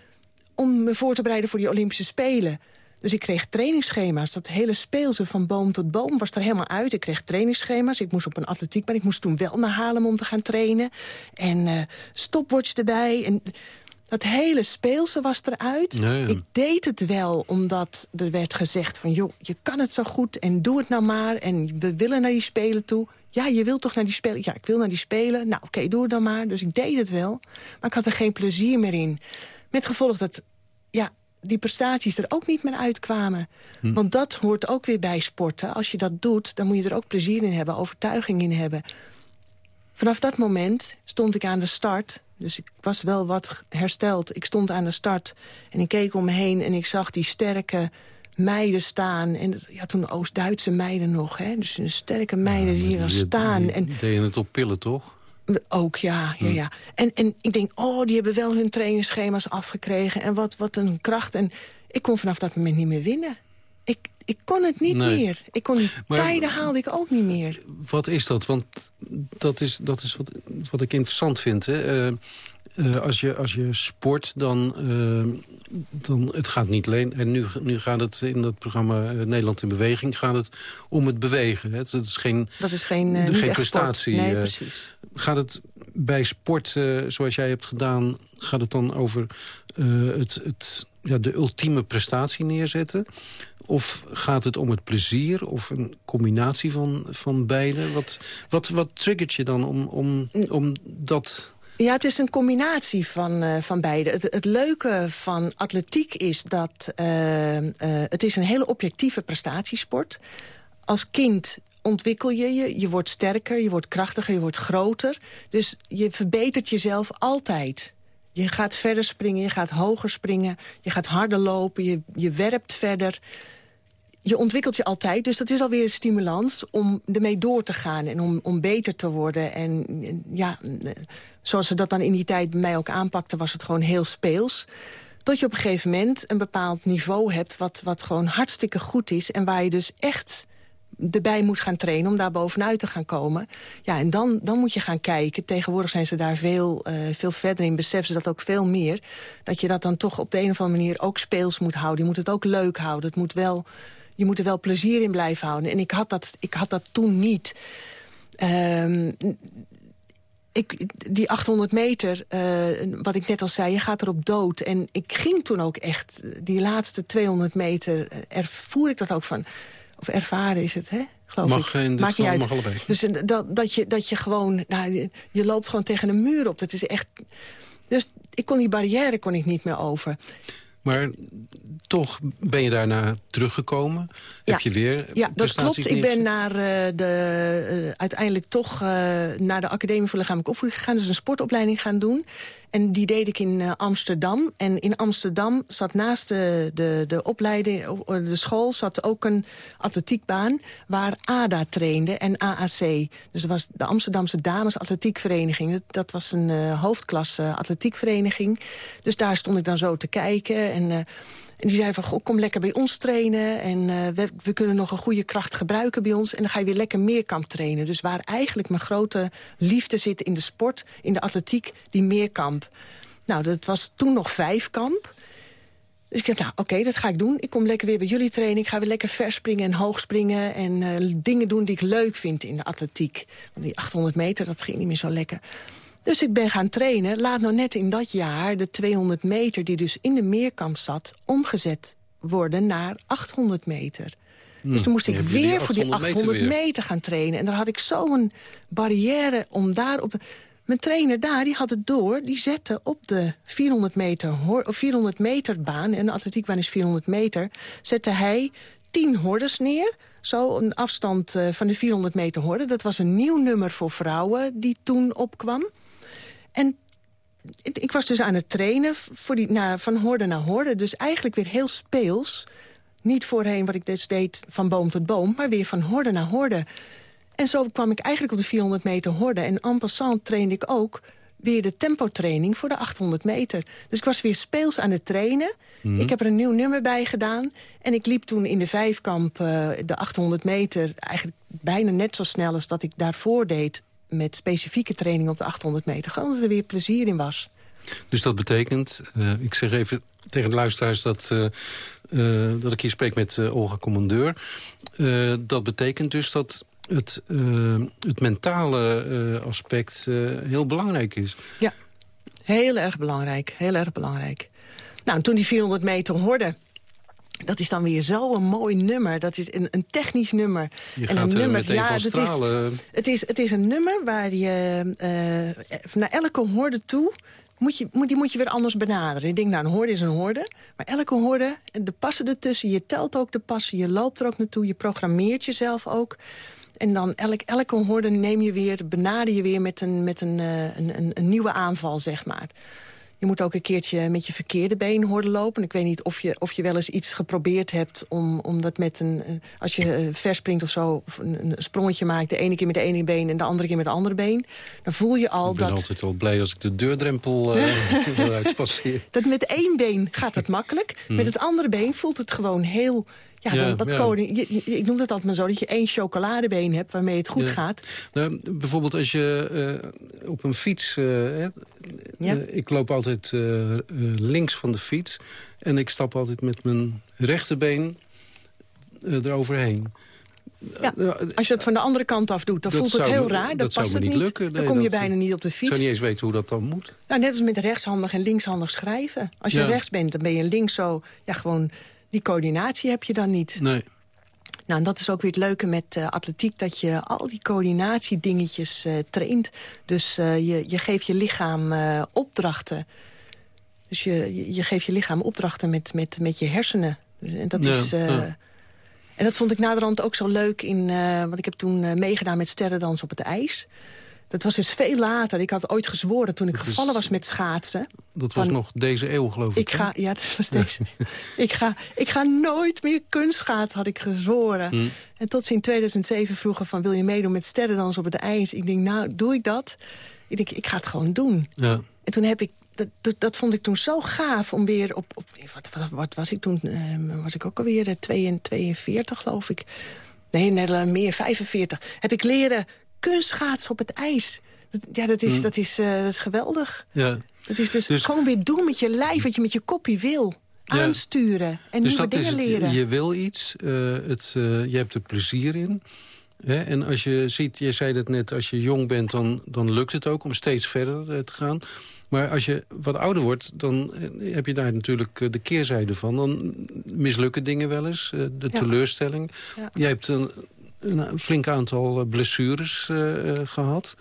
om me voor te bereiden voor die Olympische Spelen. Dus ik kreeg trainingsschema's. Dat hele speelse van boom tot boom was er helemaal uit. Ik kreeg trainingsschema's. Ik moest op een atletiekbaan. Ik moest toen wel naar Haarlem om te gaan trainen. En eh stopwatch erbij. En dat hele speelse was eruit. Ik deed het wel, omdat er werd gezegd van... joh, je kan het zo goed en doe het nou maar. En we willen naar die Spelen toe. Ja, je wilt toch naar die Spelen? Ja, ik wil naar die Spelen. Nou, oké, doe het dan maar. Dus ik deed het wel. Maar ik had er geen plezier meer in. Met gevolg dat die prestaties er ook niet meer uitkwamen. Want dat hoort ook weer bij sporten. Als je dat doet, dan moet je er ook plezier in hebben, overtuiging in hebben. Vanaf dat moment stond ik aan de start. Dus ik was wel wat hersteld. Ik stond aan de start en ik keek om me heen en ik zag die sterke meiden staan. En ja, toen Oost-Duitse meiden nog, hè. Dus een sterke meiden die hier staan. die- En het op pillen, toch? Ook, ja, ja, ja. En, en ik denk, oh, die hebben wel hun trainingsschema's afgekregen. En wat, wat een kracht. En ik kon vanaf dat moment niet meer winnen. Ik, ik kon het niet Nee. meer. Ik kon die Maar- tijden haalde ik ook niet meer. Wat is dat? Want dat is, dat is wat, wat ik interessant vind. Hè? Eh, eh, als, je, als je sport, dan, eh, dan het gaat niet alleen... en nu, nu gaat het in dat programma Nederland in Beweging... gaat het om het bewegen. Hè? Het is geen, Dat is geen, geen niet prestatie. Nee, precies. Gaat het bij sport, eh, zoals jij hebt gedaan... gaat het dan over eh, het, het, ja, de ultieme prestatie neerzetten? Of gaat het om het plezier of een combinatie van, van beide? Wat, wat, wat triggert je dan om, om, om dat... Ja, het is een combinatie van, eh, van beide. Het, leuke van atletiek is dat het is een hele objectieve prestatiesport. Als kind ontwikkel je je. Je wordt sterker, je wordt krachtiger, je wordt groter. Dus je verbetert jezelf altijd. Je gaat verder springen, je gaat hoger springen. Je gaat harder lopen, je, je werpt verder. Je ontwikkelt je altijd, dus dat is alweer een stimulans... om ermee door te gaan en om, om beter te worden. En ja, zoals ze dat dan in die tijd bij mij ook aanpakten... was het gewoon heel speels. Tot je op een gegeven moment een bepaald niveau hebt... wat, wat gewoon hartstikke goed is en waar je dus echt erbij moet gaan trainen om daar bovenuit te gaan komen. Ja, en dan, dan moet je gaan kijken. Tegenwoordig zijn ze daar veel, uh, veel verder in, beseffen ze dat ook veel meer. Dat je dat dan toch op de een of andere manier ook speels moet houden. Je moet het ook leuk houden. Het moet wel, je moet er wel plezier in blijven houden. En ik had dat, ik had dat toen niet. Um, ik, die 800 meter, uh, wat ik net al zei, je gaat erop dood. En ik ging toen ook echt, die laatste 200 meter, ervoer ik dat ook van... Of ervaren is het, hè? Geloof mag ik. Geen, dit Maakt niet uit. Mag allebei. Dus dat, dat, je, dat je gewoon, nou, je loopt gewoon tegen een muur op. Dat is echt... Dus ik kon die barrière kon ik niet meer over. Maar toch ben je daarna teruggekomen? Ja. Heb je weer Ja, dat klopt. Ik ben naar uh, de, uh, uiteindelijk toch uh, naar de Academie voor Lichamelijke Opvoeding gegaan. Dus een sportopleiding gaan doen. En die deed ik in uh, Amsterdam. En in Amsterdam zat naast de, de, de opleiding, de school, zat ook een atletiekbaan waar ADA trainde en AAC. Dus dat was de Amsterdamse Dames Atletiekvereniging. Dat, was een hoofdklasse atletiekvereniging. Dus daar stond ik dan zo te kijken en... En die zei van, kom lekker bij ons trainen. En uh, we, we, kunnen nog een goede kracht gebruiken bij ons. En dan ga je weer lekker meerkamp trainen. Dus waar eigenlijk mijn grote liefde zit in de sport, in de atletiek, die meerkamp. Nou, dat was toen nog vijfkamp. Dus ik dacht, nou, oké, dat ga ik doen. Ik kom lekker weer bij jullie trainen. Ik ga weer lekker verspringen en hoog springen. En uh, dingen doen die ik leuk vind in de atletiek. Want die 800 meter, dat ging niet meer zo lekker. Dus ik ben gaan trainen. Laat nou net in dat jaar de 200 meter die dus in de meerkamp zat... omgezet worden naar 800 meter. Hmm, dus toen moest ik weer voor die 800 meter, meter, gaan trainen. En daar had ik zo'n barrière om daar op... Mijn trainer daar, die had het door. Die zette op de 400 meter, 400 meter baan... en de atletiekbaan is 400 meter... zette hij 10 hordes neer... Zo een afstand uh, van de 400 meter horde. Dat was een nieuw nummer voor vrouwen die toen opkwam. En ik was dus aan het trainen voor die, naar, van horde naar horde. Dus eigenlijk weer heel speels. Niet voorheen wat ik dus deed van boom tot boom, maar weer van horde naar horde. En zo kwam ik eigenlijk op de 400 meter horde. En en passant trainde ik ook weer de tempotraining voor de 800 meter. Dus ik was weer speels aan het trainen. Mm. Ik heb er een nieuw nummer bij gedaan. En ik liep toen in de vijfkamp uh, de 800 meter... eigenlijk bijna net zo snel als dat ik daarvoor deed met specifieke training op de 800 meter. Gewoon dat er weer plezier in was. Dus dat betekent, uh, ik zeg even tegen de luisteraars... dat, uh, uh, dat ik hier spreek met Olga Commandeur. dat betekent dus dat het, het mentale aspect heel belangrijk is. Ja, heel erg belangrijk. Heel erg belangrijk. Nou, toen die 400 meter hoorde... Dat is dan weer zo'n mooi nummer. Dat is een, een technisch nummer. Je en een nummer, ja, het is, het, is, het is een nummer waar je uh, naar elke hoorde toe moet je, moet, die moet je weer anders benaderen. Je denkt, nou, een hoorde is een hoorde. Maar elke hoorde, de passen ertussen, je telt ook de passen... je loopt er ook naartoe, je programmeert jezelf ook. En dan elk, elke hoorde neem je weer, benader je weer met een, met een, uh, een, een, een nieuwe aanval, zeg maar. Je moet ook een keertje met je verkeerde been horen lopen. Ik weet niet of je, of je wel eens iets geprobeerd hebt om, om dat met een... Als je verspringt of zo, of een, een, sprongetje maakt... de ene keer met de ene been en de andere keer met de andere been... dan voel je al dat... Ik ben altijd wel blij als ik de deurdrempel uh, [laughs] eruit passeer. Dat met één been gaat het makkelijk. Hmm. Met het andere been voelt het gewoon heel ja, dan, dat je, ik noem het altijd maar zo, dat je één chocoladebeen hebt waarmee het goed gaat. Nou, bijvoorbeeld als je uh, op een fiets... Uh, ja. ik loop altijd links van de fiets en ik stap altijd met mijn rechterbeen eroverheen. Ja, als je het van de andere kant af doet, dan voelt het heel raar. Dan dat past zou het niet lukken. Dan kom je bijna niet op de fiets. Ik zou niet eens weten hoe dat dan moet. Nou, net als met rechtshandig en linkshandig schrijven. Als je rechts bent, dan ben je links zo... Ja, gewoon die coördinatie heb je dan niet. Nee. Nou, en dat is ook weer het leuke met uh, atletiek... dat je al die coördinatiedingetjes uh, traint. Dus uh, je, je geeft je lichaam opdrachten. Dus je, je, geeft je lichaam opdrachten met, met, met je hersenen. En dat ja, is... ja. En dat vond ik naderhand ook zo leuk. In, eh, want ik heb toen eh, meegedaan met sterrendans op het ijs. Dat was dus veel later. Ik had ooit gezworen toen ik Dat is- gevallen was met schaatsen. Dat was Van- nog deze eeuw, geloof ik. Ik ga, ja, dat was deze. [laughs] ik, ga, ik ga nooit meer kunstschaatsen, had ik gezworen. Hm. En tot ze in 2007 vroegen van... wil je meedoen met sterrendans op het ijs? Ik denk, nou, doe ik dat? Ik denk, ik ga het gewoon doen. Ja. En toen heb ik... Dat, dat, vond ik toen zo gaaf om weer op... op wat, wat, wat was ik toen? Eh, was ik ook alweer eh, 42, 42, geloof ik. Nee, nee, meer, 45. Heb ik leren kunstschaatsen op het ijs. Dat- Ja, dat is, Hm. dat is, eh, dat is geweldig. Ja. Dat is dus, Dus- gewoon weer doen met je lijf wat je met je kopie wil. Ja. Aansturen en dus nieuwe dat dingen leren. Je wil iets, eh, het, eh, je hebt er plezier in. Hè? En als je ziet, je zei het net, als je jong bent... dan, dan lukt het ook om steeds verder te gaan. Maar als je wat ouder wordt, dan heb je daar natuurlijk de keerzijde van. Dan mislukken dingen wel eens, de Ja. teleurstelling. Ja. Jij hebt een, een flink aantal eh, blessures eh, eh, gehad.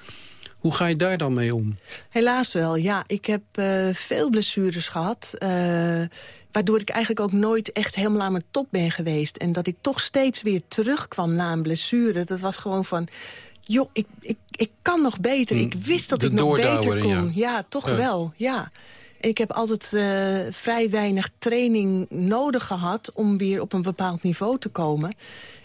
Hoe ga je daar dan mee om? Helaas wel, ja. Ik heb veel blessures gehad. eh, waardoor ik eigenlijk ook nooit echt helemaal aan mijn top ben geweest. En dat ik toch steeds weer terugkwam na een blessure. Dat was gewoon van... joh, ik, ik, ik kan nog beter. Ik wist dat De ik nog beter kon. Ja, toch wel, ja. En ik heb altijd vrij weinig training nodig gehad... om weer op een bepaald niveau te komen.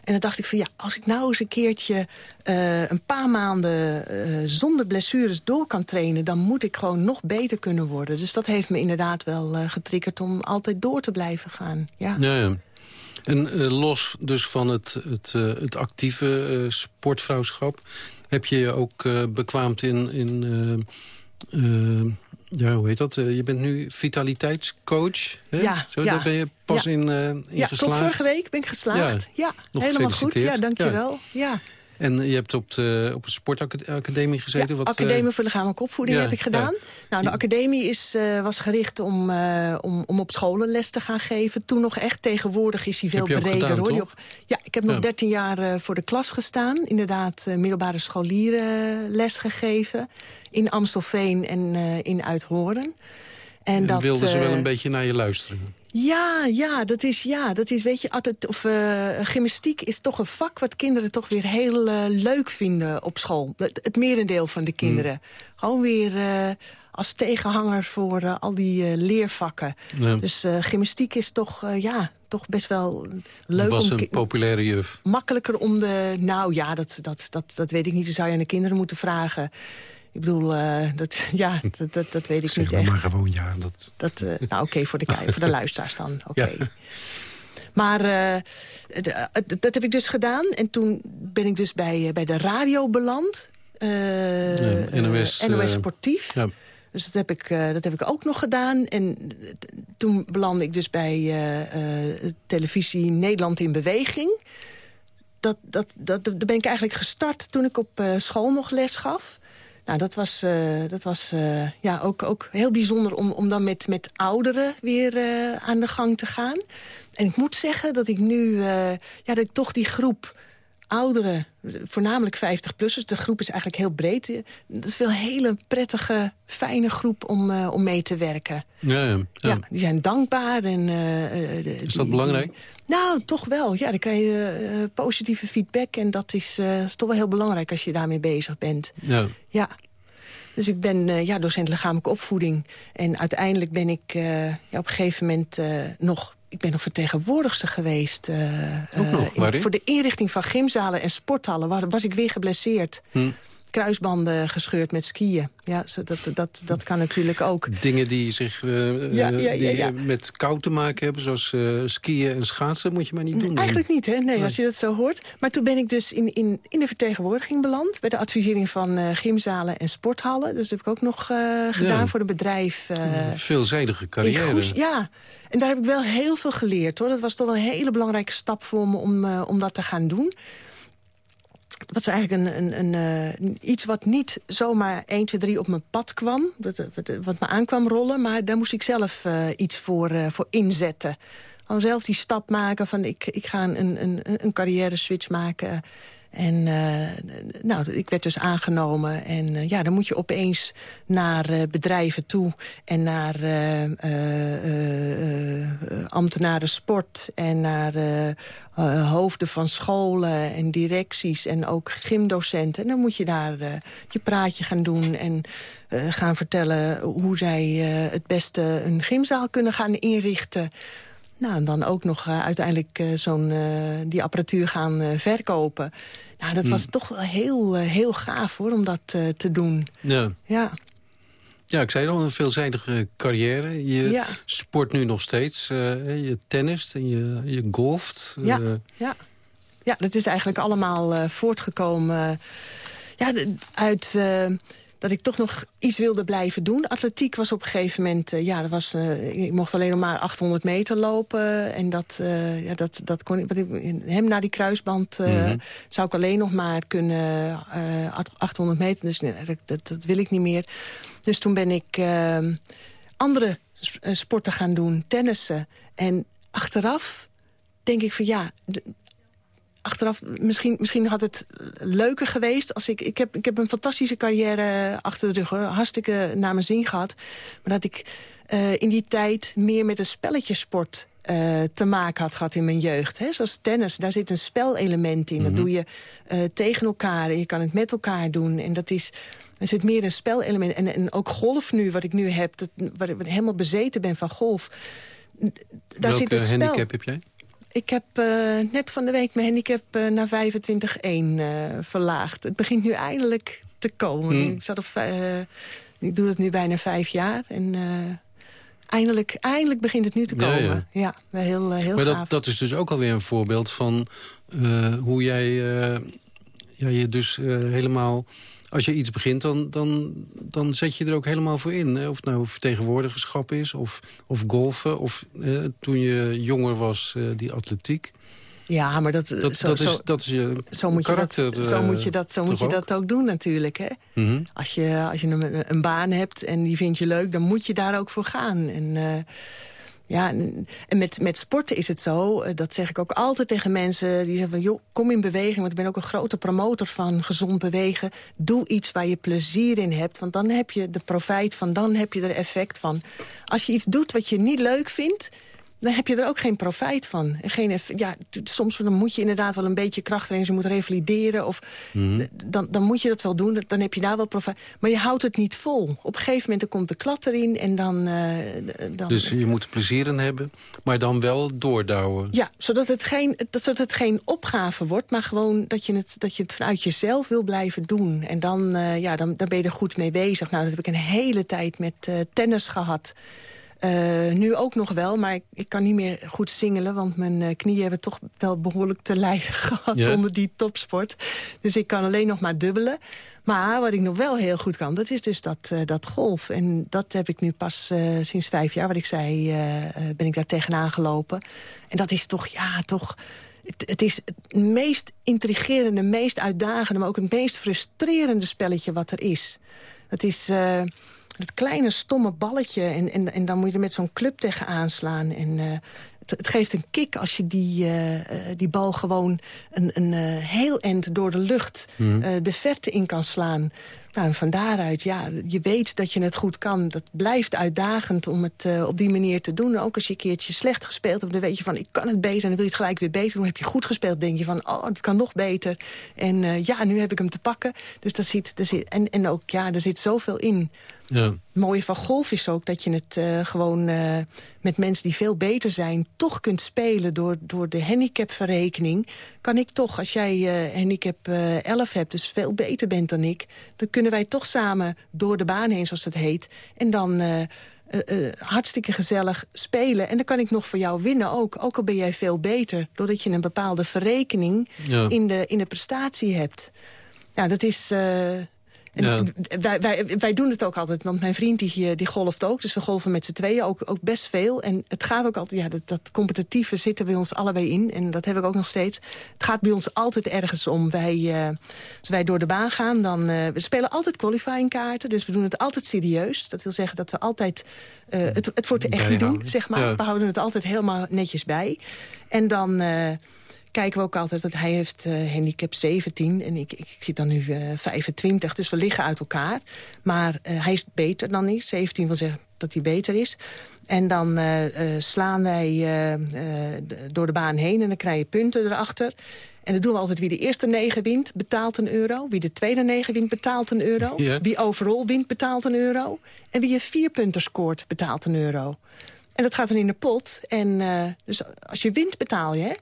En dan dacht ik van ja, als ik nou eens een keertje... eh, een paar maanden eh, zonder blessures door kan trainen... dan moet ik gewoon nog beter kunnen worden. Dus dat heeft me inderdaad wel eh, getriggerd om altijd door te blijven gaan. Ja. En los dus van het, het, het actieve sportvrouwschap... heb je je ook bekwaamd in... in ja, hoe heet dat? Eh, je bent nu vitaliteitscoach. Hè? Ja, Zo, ja. Daar ben je pas Ja. in, in Ja, geslaagd. tot vorige week ben ik geslaagd. Ja, helemaal goed. Ja, dankjewel. Ja. En je hebt op, de, op een sportacademie gezeten. Ja, wat, eh, Academie voor Lichamelijke Opvoeding ja, heb ik gedaan. Nou, de academie is, eh, was gericht om, eh, om, om op scholen les te gaan geven. Toen nog echt, tegenwoordig is hij veel breder. gedaan, hoor. Op, ja, ik heb nog Ja. 13 jaar eh, voor de klas gestaan. Inderdaad, eh, middelbare scholieren eh, les gegeven. In Amstelveen en eh, in Uithoren. En, en dat, wilden ze wel eh, een beetje naar je luisteren. Ja, ja, dat is, ja, dat is, weet je, altijd, of, eh, gymnastiek is toch een vak wat kinderen toch weer heel eh, leuk vinden op school. Het, het merendeel van de kinderen. Gewoon weer eh, als tegenhanger voor al die leervakken. Ja. Dus gymnastiek is toch, ja, toch best wel leuk was om... een populaire juf. makkelijker om de... Nou ja, dat, dat, dat, dat weet ik niet. Dat zou je aan de kinderen moeten vragen. Ik bedoel, eh, dat, [laughs] ja, dat, dat, dat weet ik Zeg niet nou echt. maar gewoon ja. Dat... Dat, eh, nou, oké, voor, de [laughs] voor de luisteraars dan. Oké. Maar eh, dat heb ik dus gedaan. En toen ben ik dus bij, bij de radio beland. Ja, NOS, NOS Sportief. Ja. Dus dat heb, ik, dat heb ik ook nog gedaan. En toen belandde ik dus bij televisie Nederland in Beweging. Dat, dat, dat, daar ben ik eigenlijk gestart toen ik op school nog les gaf. Nou, dat was, eh, dat was eh, ja, ook, ook heel bijzonder om, om dan met, met ouderen weer eh, aan de gang te gaan. En ik moet zeggen dat ik nu, ja, dat ik toch die groep ouderen, voornamelijk 50-plussers... de groep is eigenlijk heel breed. Dat is wel een hele prettige, fijne groep om, eh, om mee te werken. Ja, ja, ja. Ja, die zijn dankbaar. En, eh, eh, Is die- dat belangrijk? die- nou, toch wel. Ja, dan krijg je positieve feedback. En dat is, is toch wel heel belangrijk als je daarmee bezig bent. ja. Ja. Dus ik ben ja, docent lichamelijke opvoeding. En uiteindelijk ben ik ja, op een gegeven moment nog... Ik ben nog vertegenwoordigster geweest. eh, Ook nog? eh, in- Waarin? voor de inrichting van gymzalen en sporthallen. Was, was ik weer geblesseerd. Hm. Kruisbanden gescheurd met skiën. Ja, dat, dat, dat kan natuurlijk ook. Dingen die zich eh, Ja, eh, ja, ja, die, ja. met kou te maken hebben, zoals eh, skiën en schaatsen, moet je maar niet doen. Eigenlijk niet, hè? Nee, als je dat zo hoort. Maar toen ben ik dus in, in, in de vertegenwoordiging beland... bij de advisering van gymzalen en sporthallen. Dus dat heb ik ook nog gedaan voor een bedrijf. Veelzijdige carrière. Goes. Ja, en daar heb ik wel heel veel geleerd. hoor. Dat was toch een hele belangrijke stap voor me om, om dat te gaan doen. Dat was eigenlijk een, een, een, eh, iets wat niet zomaar 1, 2, 3 op mijn pad kwam. Wat, wat, wat me aankwam rollen. Maar daar moest ik zelf eh, iets voor, eh, voor inzetten. Gewoon zelf die stap maken van ik, ik ga een, een, een carrière switch maken. En uh, nou, ik werd dus aangenomen. En uh, ja, dan moet je opeens naar uh, bedrijven toe. En naar ambtenaren sport. En naar hoofden van scholen en directies. En ook gymdocenten. En dan moet je daar je praatje gaan doen. En gaan vertellen hoe zij het beste een gymzaal kunnen gaan inrichten. Nou, en dan ook nog uh, uiteindelijk uh, zo'n uh, die apparatuur gaan verkopen. Nou, dat was Hmm. toch wel heel, heel gaaf hoor, om dat te doen. Ja. Ja. Ja, ik zei al, een veelzijdige carrière. Je Ja. sport nu nog steeds. je tennist en je, je golft. Ja, Eh, ja. ja, dat is eigenlijk allemaal voortgekomen ja, uit dat ik toch nog iets wilde blijven doen. Atletiek was op een gegeven moment... Uh, ja, dat was, uh, ik mocht alleen nog maar 800 meter lopen. En dat, uh, ja, dat, dat kon ik... Hem naar die kruisband mm -hmm. zou ik alleen nog maar kunnen... 800 meter, dus nee, dat, dat, dat, wil ik niet meer. Dus toen ben ik andere sporten gaan doen. Tennissen. En achteraf denk ik van ja achteraf, misschien, misschien had het leuker geweest. Als ik, ik, heb, ik heb een fantastische carrière achter de rug. Hoor. Hartstikke naar mijn zin gehad. Maar dat ik uh, in die tijd meer met een spelletjesport uh, te maken had gehad in mijn jeugd. Hè? Zoals tennis, daar zit een spelelement in. Mm -hmm. Dat doe je uh, tegen elkaar en je kan het met elkaar doen. En dat is... Er zit meer een spelelement. En, en ook golf nu, wat ik nu heb, dat, waar ik helemaal bezeten ben van golf. Daar Welke zit een spel. handicap heb jij? Ik heb uh, net van de week mijn handicap uh, naar 25-1 uh, verlaagd. Het begint nu eindelijk te komen. Hmm. Ik, zat op, ik doe het nu bijna vijf jaar. En eindelijk, eindelijk begint het nu te komen. Ja, ja. ja heel, heel maar gaaf. dat, dat is dus ook alweer een voorbeeld van hoe jij ja, je dus helemaal als je iets begint, dan, dan, dan zet je er ook helemaal voor in. Hè? Of het nou vertegenwoordigerschap is, of, of golfen... of eh, toen je jonger was, eh, die atletiek. Ja, maar dat, dat, zo, dat, is, dat is je zo moet karakter. Je dat, zo moet je dat, zo moet je ook? dat ook doen natuurlijk. Hè? Mm -hmm. Als je, als je een, een, baan hebt en die vind je leuk... dan moet je daar ook voor gaan. En... Uh, ja, en met, met sporten is het zo, dat zeg ik ook altijd tegen mensen... die zeggen van, joh, kom in beweging, want ik ben ook een grote promotor van gezond bewegen. Doe iets waar je plezier in hebt, want dan heb je de profijt van, dan heb je er effect van. Als je iets doet wat je niet leuk vindt, dan heb je er ook geen profijt van. En geen ja, soms dan moet je inderdaad wel een beetje kracht erin. Je moet revalideren. Of, Mhm. mm. dan, dan moet je dat wel doen. Dan heb je daar wel profijt. Maar je houdt het niet vol. Op een gegeven moment er komt de klap erin. En dan, uh, dan... Dus je moet plezier in hebben. Maar dan wel doordouwen. Ja, zodat het geen, zodat het geen opgave wordt. Maar gewoon dat je het, dat je het vanuit jezelf wil blijven doen. En dan, uh, ja, dan, dan ben je er goed mee bezig. Nou, dat heb ik een hele tijd met uh, tennis gehad. Uh, nu ook nog wel, maar ik, ik, kan niet meer goed singelen... want mijn uh, knieën hebben toch wel behoorlijk te lijden [laughs] gehad onder die topsport. Dus ik kan alleen nog maar dubbelen. Maar wat ik nog wel heel goed kan, dat is dus dat, uh, dat golf. En dat heb ik nu pas sinds vijf jaar, wat ik zei, ben ik daar tegenaan gelopen. En dat is toch, ja, toch... Het, het is het meest intrigerende, meest uitdagende... maar ook het meest frustrerende spelletje wat er is. Het is... Het kleine stomme balletje en, en, en dan moet je er met zo'n club tegen aanslaan. En uh, het, het, geeft een kick als je die, uh, die bal gewoon een, een uh, heel eind door de lucht Mhm. mm. de verte in kan slaan. Nou, en van daaruit, ja, je weet dat je het goed kan. Dat blijft uitdagend om het uh, op die manier te doen. Ook als je een keertje slecht gespeeld hebt, dan weet je van... ik kan het beter en dan wil je het gelijk weer beter doen. Heb je goed gespeeld, denk je van, oh, het kan nog beter. En uh, ja, nu heb ik hem te pakken. Dus daar zit, daar zit, en, en ook, ja, er zit zoveel in. Ja. Het mooie van golf is ook dat je het uh, gewoon uh, met mensen die veel beter zijn... toch kunt spelen door, door de handicapverrekening. Kan ik toch, als jij uh, handicap 11 hebt, dus veel beter bent dan ik... dan kunnen wij toch samen door de baan heen, zoals het heet. En dan... Uh, uh, hartstikke gezellig spelen. En dan kan ik nog voor jou winnen ook. Ook al ben jij veel beter. Doordat je een bepaalde verrekening ja. in, de, in de prestatie hebt. Ja, dat is... Uh, en Ja. wij, wij, wij doen het ook altijd, want mijn vriend die, die golft ook. Dus we golven met z'n tweeën ook, ook best veel. En het gaat ook altijd, ja, dat, dat competitieve zit er bij ons allebei in. En dat heb ik ook nog steeds. Het gaat bij ons altijd ergens om. Wij, uh, als wij door de baan gaan, dan... Uh, we spelen altijd qualifying kaarten, dus we doen het altijd serieus. Dat wil zeggen dat we altijd uh, het, het voor te echt niet doen, zeg maar. Ja. We houden het altijd helemaal netjes bij. En dan kijken we ook altijd, want hij heeft uh, handicap 17 en ik, ik, zit dan nu uh, 25, dus we liggen uit elkaar. Maar uh, hij is beter dan ik. 17 wil zeggen dat hij beter is. En dan slaan wij door de baan heen en dan krijg je punten erachter. En dan doen we altijd wie de eerste negen wint, betaalt een euro. Wie de tweede negen wint, betaalt een euro. Ja. Wie overal wint, betaalt een euro. En wie je vier punten scoort, betaalt een euro. En dat gaat dan in de pot. En uh, dus als je wint, betaal je.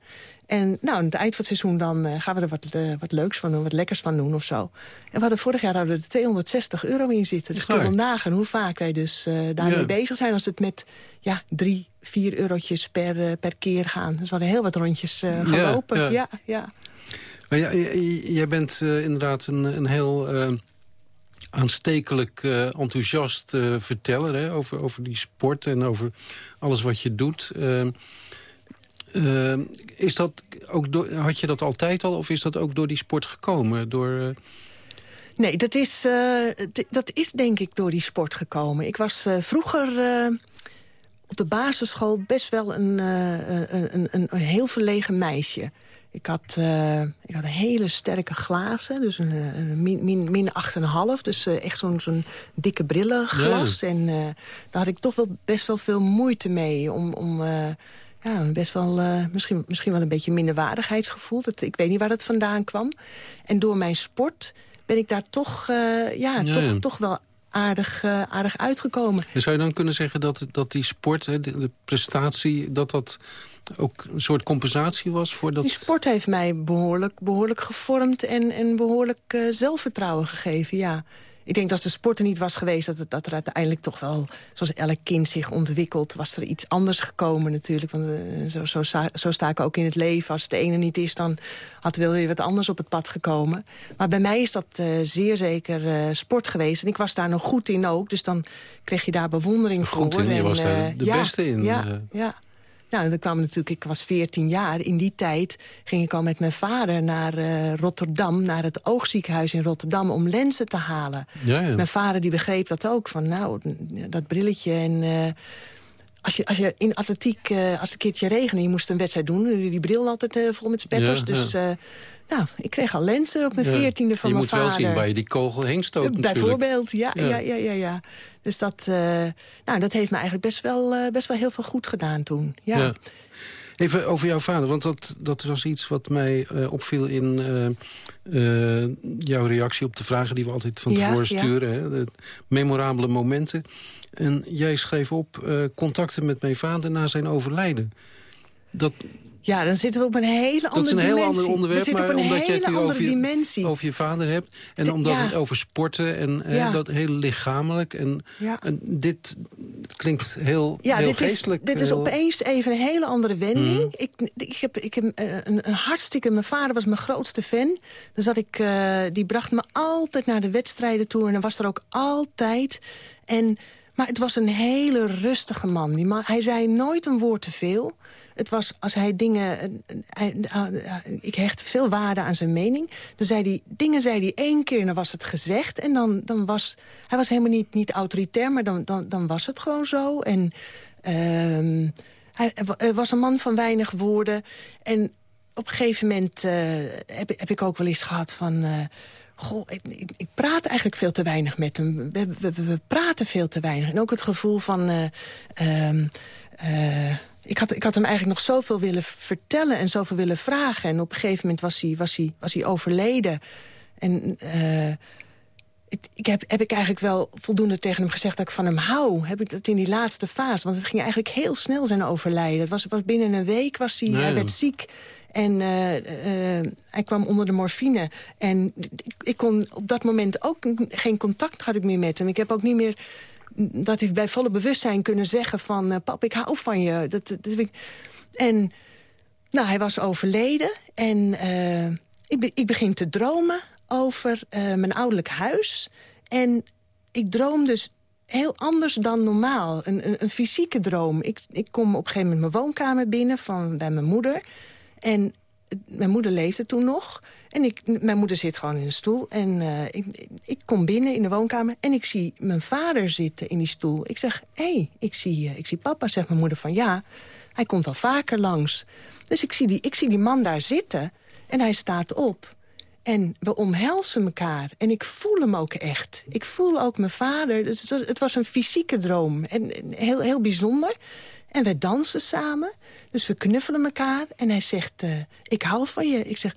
En nou, aan het eind van het seizoen dan uh, gaan we er wat, uh, wat leuks van doen, wat lekkers van doen of zo. En we hadden vorig jaar hadden we er 260 euro in zitten. Dus kun je wel nagaan hoe vaak wij dus daarmee Ja. bezig zijn... als het met ja, drie, vier eurotjes per, per keer gaan. Dus we hadden heel wat rondjes gelopen. ja. Ja, ja. Maar jij bent eh, inderdaad een, een heel eh, aanstekelijk eh, enthousiast eh, verteller... Hè, over, over die sport en over alles wat je doet. Eh, eh, is dat ook door, had je dat altijd al of is dat ook door die sport gekomen? Door, eh, Nee, dat is, eh, dat is denk ik door die sport gekomen. Ik was eh, vroeger op de basisschool best wel een, een, een, een, heel verlegen meisje. Ik had, ik had hele sterke glazen, dus een, een min, min, min 8,5. Dus echt zo'n zo'n dikke brillenglas. En eh, daar had ik toch wel best wel veel moeite mee om... om ja, best wel, eh, misschien, misschien wel een beetje minderwaardigheidsgevoel. Dat, ik weet niet waar dat vandaan kwam. En door mijn sport ben ik daar toch, eh, ja, Ja, toch, ja. toch wel aardig, eh, aardig uitgekomen. en zou je dan kunnen zeggen dat, dat die sport, hè, de, de prestatie... dat dat ook een soort compensatie was voor dat... Die sport heeft mij behoorlijk, behoorlijk gevormd en, en behoorlijk eh, zelfvertrouwen gegeven, ja. Ik denk dat als de sport er niet was geweest... Dat, het, dat er uiteindelijk toch wel, zoals elk kind zich ontwikkelt... was er iets anders gekomen natuurlijk. Want eh, zo, zo, sta, zo sta ik ook in het leven. Als het de ene niet is, dan had wel weer wat anders op het pad gekomen. Maar bij mij is dat eh, zeer zeker eh, sport geweest. En ik was daar nog goed in ook. Dus dan kreeg je daar bewondering Goed voor. in, je En, was daar de ja, beste in, Ja, ja. Nou, dan kwam natuurlijk, ik was 14 jaar. In die tijd ging ik al met mijn vader naar eh, Rotterdam... naar het oogziekenhuis in Rotterdam om lenzen te halen. Ja, ja. Mijn vader die begreep dat ook, van nou, dat brilletje en... eh, als je, als je in atletiek, eh, als het een keertje regende, je moest een wedstrijd doen... die bril altijd vol met spetters. Ja, dus nou, ik kreeg al lenzen op mijn Ja. veertiende van je mijn moet vader. wel zien waar je die kogel heen stoot natuurlijk. Bijvoorbeeld, ja, Ja. ja. Ja, ja, ja, Dus dat, eh, nou, dat heeft me eigenlijk best wel, eh, best wel heel veel goed gedaan toen. Ja. Ja. Even over jouw vader, want dat, dat was iets wat mij eh, opviel in eh, eh, jouw reactie op de vragen die we altijd van Ja, tevoren ja. sturen. Hè, de memorabele momenten. En jij schreef op eh, contacten met mijn vader na zijn overlijden. Dat, Ja, dan zitten we op een hele dat andere is een heel dimensie. ander onderwerp, we maar op een omdat je het nu over je, dimensie. over je vader hebt... en De- omdat ja. het over sporten en Ja. dat heel lichamelijk... en, Ja. en dit klinkt heel, Ja, heel dit is, geestelijk. dit is heel- opeens even een hele andere wending. Mhm. Ik, ik heb, ik heb eh, een, een hartstikke... Mijn vader was mijn grootste fan. Dus dat ik, eh, die bracht me altijd naar de wedstrijden toe. En dan was er ook altijd. En, maar het was een hele rustige man. Die. Hij zei nooit een woord te veel. Het was als hij dingen... eh, hij- eh, ik hecht veel waarde aan zijn mening. Dan zei hij, dingen zei hij één keer en dan was het gezegd. En dan, dan was... Hij was helemaal niet, niet autoritair, maar dan, dan, dan was het gewoon zo. En ehm, hij was een man van weinig woorden. En op een gegeven moment eh, heb, ik ook wel eens gehad van... eh, goh, ik, ik, ik praat eigenlijk veel te weinig met hem. We, we, we, praten veel te weinig. En ook het gevoel van... eh, ehm, eh, ik, had, ik had hem eigenlijk nog zoveel willen vertellen en zoveel willen vragen. En op een gegeven moment was hij, was hij, was hij overleden. En eh, ik, ik heb, heb ik eigenlijk wel voldoende tegen hem gezegd dat ik van hem hou. Heb ik dat in die laatste fase. Want het ging eigenlijk heel snel zijn overlijden. Het was, was binnen een week was hij, Nee, hij werd ziek. En eh, eh, hij kwam onder de morfine. En ik, ik kon op dat moment ook geen contact had ik meer met hem. Ik heb ook niet meer dat hij bij volle bewustzijn kunnen zeggen van... eh, pap, ik hou van je. Dat, dat ik... En nou, hij was overleden. En ik, ik begin te dromen over mijn ouderlijk huis. En ik droom dus heel anders dan normaal. Een, een, een fysieke droom. Ik, ik kom op een gegeven moment mijn woonkamer binnen van, bij mijn moeder. En mijn moeder leefde toen nog. En ik, mijn moeder zit gewoon in een stoel. En eh, ik, ik kom binnen in de woonkamer en ik zie mijn vader zitten in die stoel. Ik zeg, hé, hey, ik, zie, eh, ik zie papa. Zegt mijn moeder van, ja, Hij komt al vaker langs. Dus ik zie die, ik zie die man daar zitten en hij staat op. En we omhelzen elkaar. En ik voel hem ook echt. Ik voel ook mijn vader. Dus het, was, een fysieke droom. En heel, heel bijzonder. En wij dansen samen. Dus we knuffelen elkaar. En hij zegt, uh, ik hou van je. Ik zeg,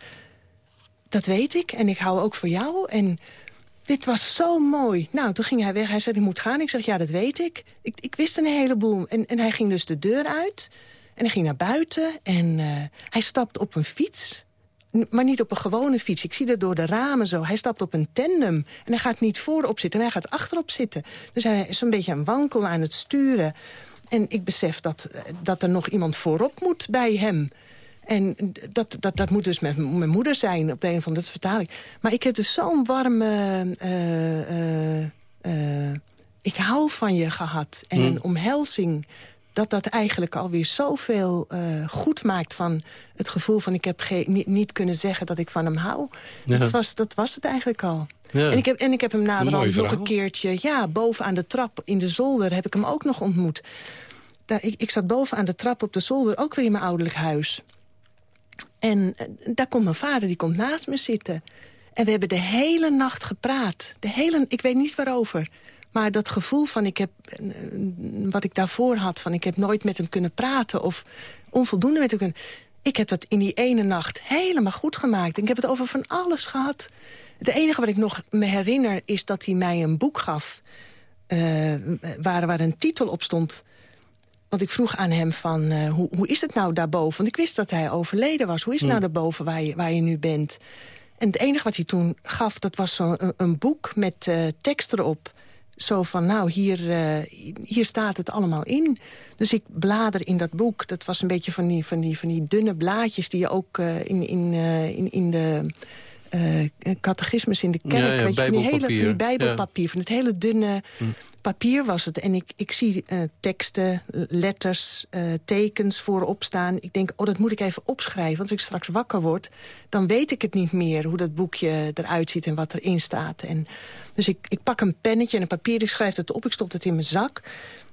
dat weet ik. En ik hou ook van jou. En dit was zo mooi. Nou, toen ging hij weg. Hij zei, ik moet gaan. Ik zeg, ja, dat weet ik. Ik, ik wist een heleboel. En, en hij ging dus de deur uit. En hij ging naar buiten. En uh, hij stapt op een fiets maar niet op een gewone fiets. Ik zie dat door de ramen zo. Hij stapt op een tandem en hij gaat niet voorop zitten. Hij gaat achterop zitten. Dus hij is een beetje aan wankel aan het sturen. En ik besef dat, dat er nog iemand voorop moet bij hem. En dat, dat, dat moet dus met mijn moeder zijn, op de een of andere vertaling. Maar ik heb dus zo'n warme... Uh, uh, ik hou van je gehad. En hmm. een omhelzing dat dat eigenlijk alweer zoveel uh, goed maakt van het gevoel van... ik heb niet, niet, kunnen zeggen dat ik van hem hou. Dus dat, was, dat was het eigenlijk al. Ja. En, ik heb, en ik heb hem naderhand nog een keertje... ja, boven aan de trap in de zolder heb ik hem ook nog ontmoet. Daar, ik, ik zat boven aan de trap op de zolder, ook weer in mijn ouderlijk huis. En eh, daar komt mijn vader, die komt naast me zitten. En we hebben de hele nacht gepraat. De hele, ik weet niet waarover. Maar dat gevoel van ik heb, eh, wat ik daarvoor had... van ik heb nooit met hem kunnen praten of onvoldoende met hem kunnen... ik heb dat in die ene nacht helemaal goed gemaakt. Ik heb het over van alles gehad. Het enige wat ik nog me herinner is dat hij mij een boek gaf... Uh, waar, waar een titel op stond... Want ik vroeg aan hem van, uh, hoe, hoe is het nou daarboven? Want ik wist dat hij overleden was. Hoe is het nou hmm. daarboven waar je, waar je nu bent? En het enige wat hij toen gaf, dat was zo'n een, een, boek met uh, tekst erop zo van, nou, hier, uh, hier staat het allemaal in. Dus ik blader in dat boek. Dat was een beetje van die, van die, van die dunne blaadjes... die je ook uh, in, in, uh, in, in de catechismus in de kerk... Ja, weet je, van die hele van die bijbelpapier, van het hele dunne... Hm papier was het. En ik, ik zie uh, teksten, letters, uh, tekens voorop staan. Ik denk, oh, dat moet ik even opschrijven. Want als ik straks wakker word, dan weet ik het niet meer... hoe dat boekje eruit ziet en wat erin staat. En, dus ik, ik pak een pennetje en een papier, ik schrijf het op. Ik stop het in mijn zak.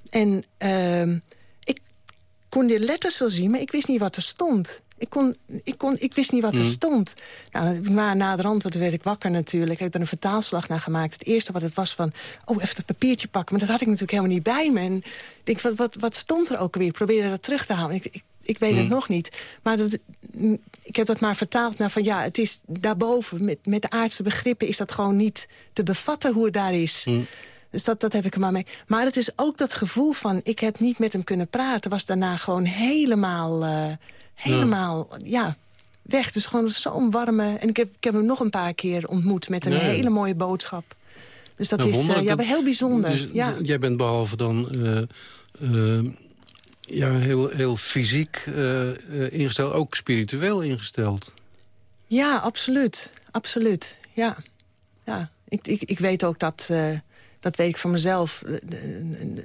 En uh, ik kon de letters wel zien, maar ik wist niet wat er stond. Ik, kon, ik, kon, ik wist niet wat er mm. stond. Nou, maar na de rand werd ik wakker natuurlijk. Heb ik er een vertaalslag naar gemaakt. Het eerste wat het was van, oh, even dat papiertje pakken. Maar dat had ik natuurlijk helemaal niet bij me. En ik denk, wat, wat, wat stond er ook weer? Ik probeerde dat terug te halen. Ik, ik, ik weet het mm. nog niet. Maar dat, ik heb dat maar vertaald naar van, ja, het is daarboven. Met, met de aardse begrippen is dat gewoon niet te bevatten hoe het daar is. Mm. Dus dat, dat heb ik er maar mee. Maar het is ook dat gevoel van, ik heb niet met hem kunnen praten. Was daarna gewoon helemaal... Uh, helemaal, ja, weg. Dus gewoon zo'n warme... En ik heb, ik heb hem nog een paar keer ontmoet met een hele mooie boodschap. Dus dat is uh, ja, heel bijzonder. Dus, ja. Jij bent behalve dan uh, uh, ja, heel, heel fysiek ingesteld, ook spiritueel ingesteld. Ja, absoluut. Absoluut, ja. ja. Ik, ik, ik weet ook dat, dat weet ik van mezelf...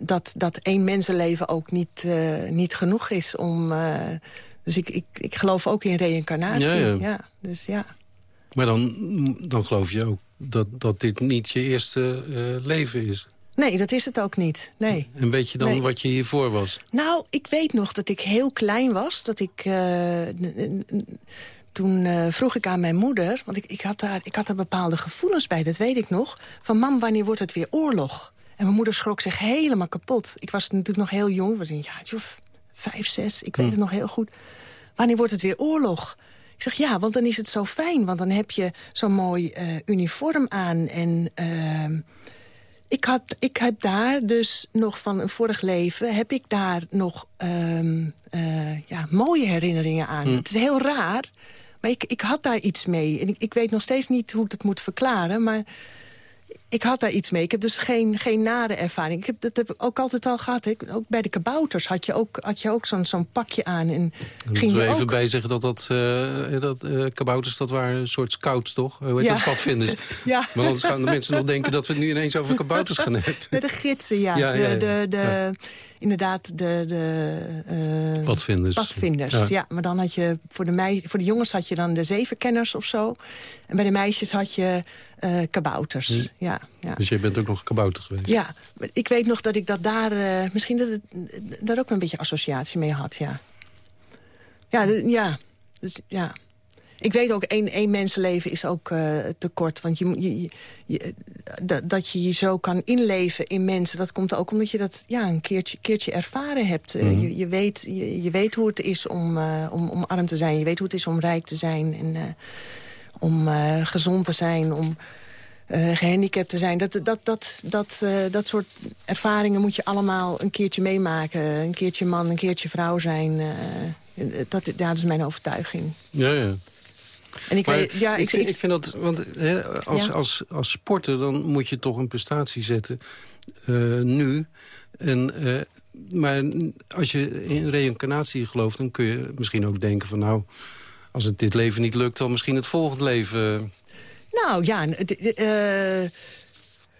dat, dat één mensenleven ook niet, niet genoeg is om dus ik, ik, ik geloof ook in reïncarnatie. Ja, ja. dus ja. Maar dan, dan geloof je ook dat, dat dit niet je eerste uh, leven is? Nee, dat is het ook niet. Nee. En weet je dan nee. wat je hiervoor was? Nou, ik weet nog dat ik heel klein was. Dat ik... Uh, toen uh, vroeg ik aan mijn moeder, want ik, ik, had daar, ik had daar bepaalde gevoelens bij, dat weet ik nog. Van mam, wanneer wordt het weer oorlog? En mijn moeder schrok zich helemaal kapot. Ik was natuurlijk nog heel jong, was een jaartje of vijf, zes, ik weet hm. het nog heel goed. Wanneer wordt het weer oorlog? Ik zeg, ja, want dan is het zo fijn. Want dan heb je zo'n mooi uh, uniform aan. En uh, ik, had, ik heb daar dus nog van een vorig leven... heb ik daar nog um, uh, ja, mooie herinneringen aan. Hm. Het is heel raar, maar ik, ik had daar iets mee. En ik, ik weet nog steeds niet hoe ik dat moet verklaren. Maar ik had daar iets mee. Ik heb dus geen, geen nare ervaring. Ik heb, dat heb ik ook altijd al gehad. Ik, ook bij de kabouters had je ook, had je ook zo'n zo'n pakje aan. En ging je even ook... bij zeggen dat, dat, uh, dat uh, kabouters dat waren een soort scouts, toch? Hoe heet ja. dat padvinders? [laughs] ja. Maar anders gaan de mensen nog denken dat we het nu ineens over kabouters gaan hebben. Met de gidsen, ja. ja, de, de, de inderdaad de... de eh, Padvinders. Padvinders, Ja. ja. Maar dan had je, voor de, mei, voor de jongens had je dan de zevenkenners of zo. En bij de meisjes had je eh, kabouters. Hm. Ja, ja. Dus jij bent ook nog kabouter geweest. Ja, ik weet nog dat ik dat daar... eh, misschien dat het, daar ook een beetje associatie mee had, ja. Ja, ja. Dus, ja. Ik weet ook, één, één mensenleven is ook eh, te kort. Want je, je, je- je- dat, dat je je zo kan inleven in mensen... dat komt ook omdat je dat ja, een keertje, keertje ervaren hebt. Eh, Mhm. je, je, weet, je, je weet hoe het is om, eh, om, om arm te zijn. Je weet hoe het is om rijk te zijn. En eh, om eh, gezond te zijn, om eh, gehandicapt te zijn. Dat, dat, dat, dat, eh, dat soort ervaringen moet je allemaal een keertje meemaken. Een keertje man, een keertje vrouw zijn. eh, dat, ja, dat is mijn overtuiging. Ja, ja. En ik Maar weet, ja, ik, ik, vind, ik- ik vind dat, want hè, als, Ja. als, als sporter dan moet je toch een prestatie zetten eh, nu. En, maar als je in reïncarnatie gelooft, dan kun je misschien ook denken van nou, als het dit leven niet lukt, dan misschien het volgende leven. Nou ja, d- eh,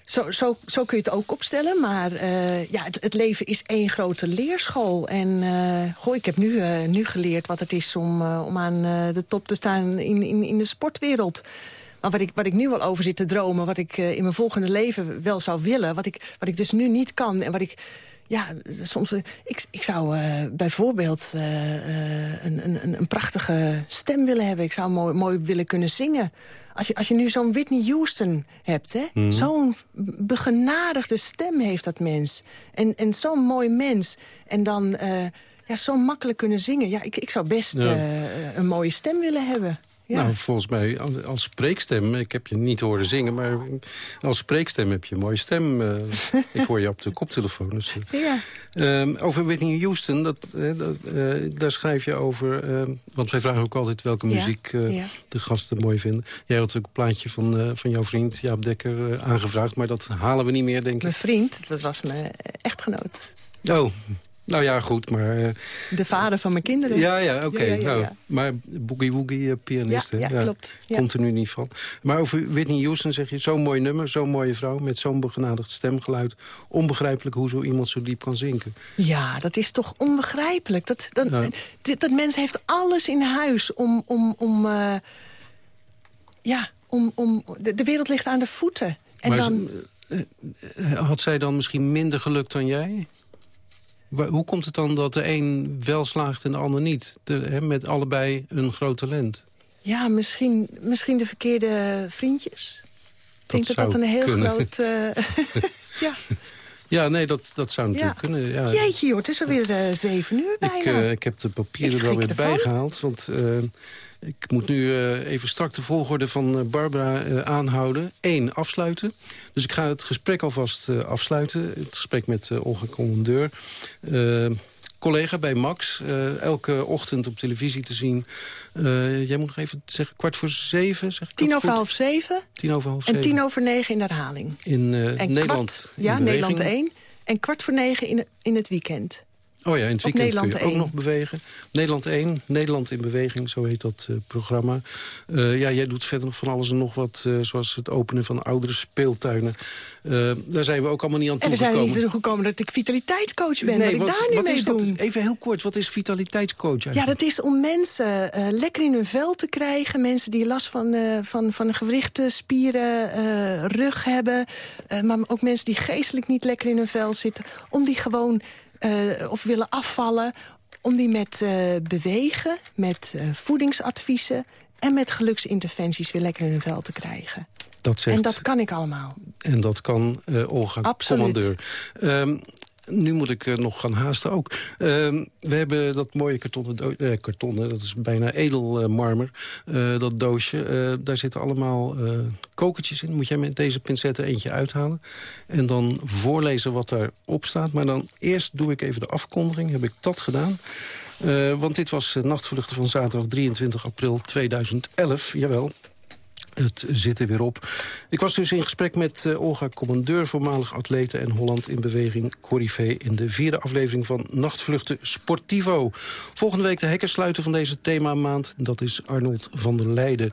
zo, zo, zo kun je het ook opstellen. Maar eh, ja, het, leven is één grote leerschool. En eh, goh, ik heb nu, eh, nu geleerd wat het is om, eh, om aan eh, de top te staan in, in, in de sportwereld. Maar wat ik, wat ik nu wel over zit te dromen, wat ik eh, in mijn volgende leven wel zou willen... wat ik, wat ik dus nu niet kan en wat ik... Ja, soms... eh, Ik, ik zou eh, bijvoorbeeld eh, een, een, een prachtige stem willen hebben. Ik zou mooi, mooi willen kunnen zingen. Als je, als je nu zo'n Whitney Houston hebt, hè? Mhm. zo'n begenadigde stem heeft dat mens. En, en zo'n mooi mens. En dan eh, ja, zo makkelijk kunnen zingen. Ja, ik, ik zou best Ja. een mooie stem willen hebben. Ja. Nou, volgens mij als, spreekstem, ik heb je niet horen zingen... maar als spreekstem heb je een mooie stem. eh, [laughs] ik hoor je op de koptelefoon. Dus, eh. ja. Ehm, over Whitney Houston, dat, eh, dat, daar schrijf je over... ehm, want wij vragen ook altijd welke Ja, muziek ja. de gasten mooi vinden. Jij had ook een plaatje van, van jouw vriend Jaap Dekker aangevraagd... maar dat halen we niet meer, denk Mijn ik. vriend, dat was mijn echtgenoot. Oh, nou ja, goed, maar... eh, De vader van mijn kinderen. ja, ja, oké. Ja, ja, ja, nou. Maar Boogie Woogie eh, pianist, Ja, ja, klopt. Komt er nu niet van. Maar over Whitney Houston zeg je, zo'n mooi nummer... zo'n mooie vrouw met zo'n begenadigd stemgeluid. Onbegrijpelijk hoe zo iemand zo diep kan zinken. Ja, dat is toch onbegrijpelijk. Dat, dat, dat mens heeft alles in huis om... om, om eh, ja, om, om, de, de wereld ligt aan de voeten. En maar dan, had zij dan misschien minder geluk dan jij? Hoe komt het dan dat de een wel slaagt en de ander niet? De, hè, met allebei een groot talent. ja, misschien, misschien de verkeerde vriendjes. Ik denk dat dat een heel kunnen. groot... eh, [laughs] ja. Ja, nee, dat, dat zou natuurlijk Ja. kunnen. Ja. Jeetje joh, het is alweer eh, zeven uur bijna. Ik, eh, ik heb de papieren er schrik wel weer ervan. bijgehaald. Want ik moet nu eh, even strak de volgorde van eh, Barbara eh, aanhouden. Eén, afsluiten. Dus ik ga het gesprek alvast afsluiten. Het gesprek met Olga Commandeur. Collega bij Max. elke ochtend op televisie te zien. Jij moet nog even zeggen, kwart voor zeven? Zeg ik Tien over half zeven Tien over half en zeven. tien over negen in de herhaling. In En Nederland. kwart, in ja, beweging. Nederland 1. En kwart voor negen in, in het weekend. Oh ja, in het weekend kun Nederland je ook 1. nog bewegen. Nederland 1, Nederland in beweging, zo heet dat eh, programma. Eh, ja, jij doet verder nog van alles en nog wat, eh, zoals het openen van oudere speeltuinen. Daar zijn we ook allemaal niet aan En we zijn er toegekomen. niet toe gekomen dat ik vitaliteitscoach ben. wat ik wat, daar nu wat mee is doe. dat? Even heel kort, wat is vitaliteitscoach eigenlijk? Ja, dat is om mensen lekker in hun vel te krijgen. Mensen die last van, van, van gewrichten, spieren, rug hebben. Maar ook mensen die geestelijk niet lekker in hun vel zitten. Om die gewoon, eh, of willen afvallen. Om die met eh, bewegen, met eh, voedingsadviezen... en met geluksinterventies weer lekker in hun vel te krijgen. Dat zegt, En dat kan ik allemaal. en dat kan Olga Absoluut. Commandeur. Ehm, nu moet ik eh, nog gaan haasten ook. Ehm, we hebben dat mooie kartonnen, eh, kartonnen dat is bijna edelmarmer, eh dat doosje. Daar zitten allemaal kokertjes in. Moet jij met deze pincetten eentje uithalen. En dan voorlezen wat daarop staat. Maar dan eerst doe ik even de afkondiging. Heb ik dat gedaan. Want dit was Nachtvluchten van zaterdag 23 april 2011. Jawel, het zit er weer op. Ik was dus in gesprek met eh, Olga Commandeur, voormalig atlete en Holland in beweging Corrivé in de vierde aflevering van Nachtvluchten Sportivo. Volgende week de hekken sluiten van deze themamaand. Dat is Arnold van der Leijden.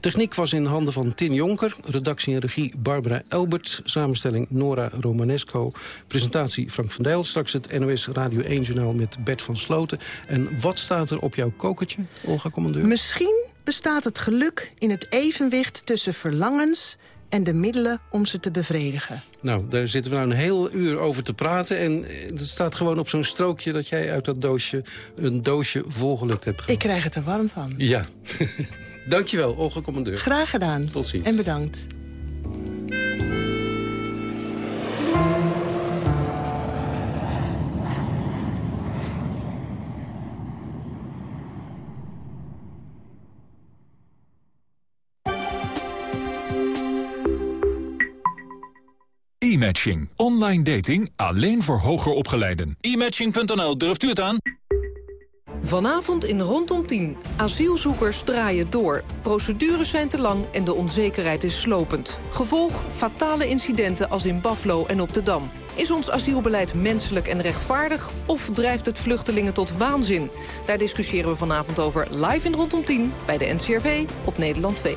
Techniek was in handen van Tin Jonker. Redactie en regie Barbara Elbert. Samenstelling Nora Romanesco. Presentatie Frank van Dijl. Straks het NOS Radio 1-journaal met Bert van Sloten. En wat staat er op jouw kokertje, Olga Commandeur? Misschien bestaat het geluk in het evenwicht tussen verlangens en de middelen om ze te bevredigen. Nou, daar zitten we nou een heel uur over te praten. En het staat gewoon op zo'n strookje dat jij uit dat doosje een doosje volgelukt hebt gehad. Ik krijg het er warm van. Ja. [laughs] Dankjewel, Olga Commandeur. Graag gedaan. Tot ziens. En bedankt. Online dating alleen voor hoger opgeleiden. E-matching.nl, durft u het aan? Vanavond in Rondom 10. Asielzoekers draaien door. Procedures zijn te lang en de onzekerheid is slopend. Gevolg fatale incidenten als in Buffalo en op de Dam. Is ons asielbeleid menselijk en rechtvaardig... of drijft het vluchtelingen tot waanzin? Daar discussiëren we vanavond over live in Rondom 10... bij de NCRV op Nederland 2.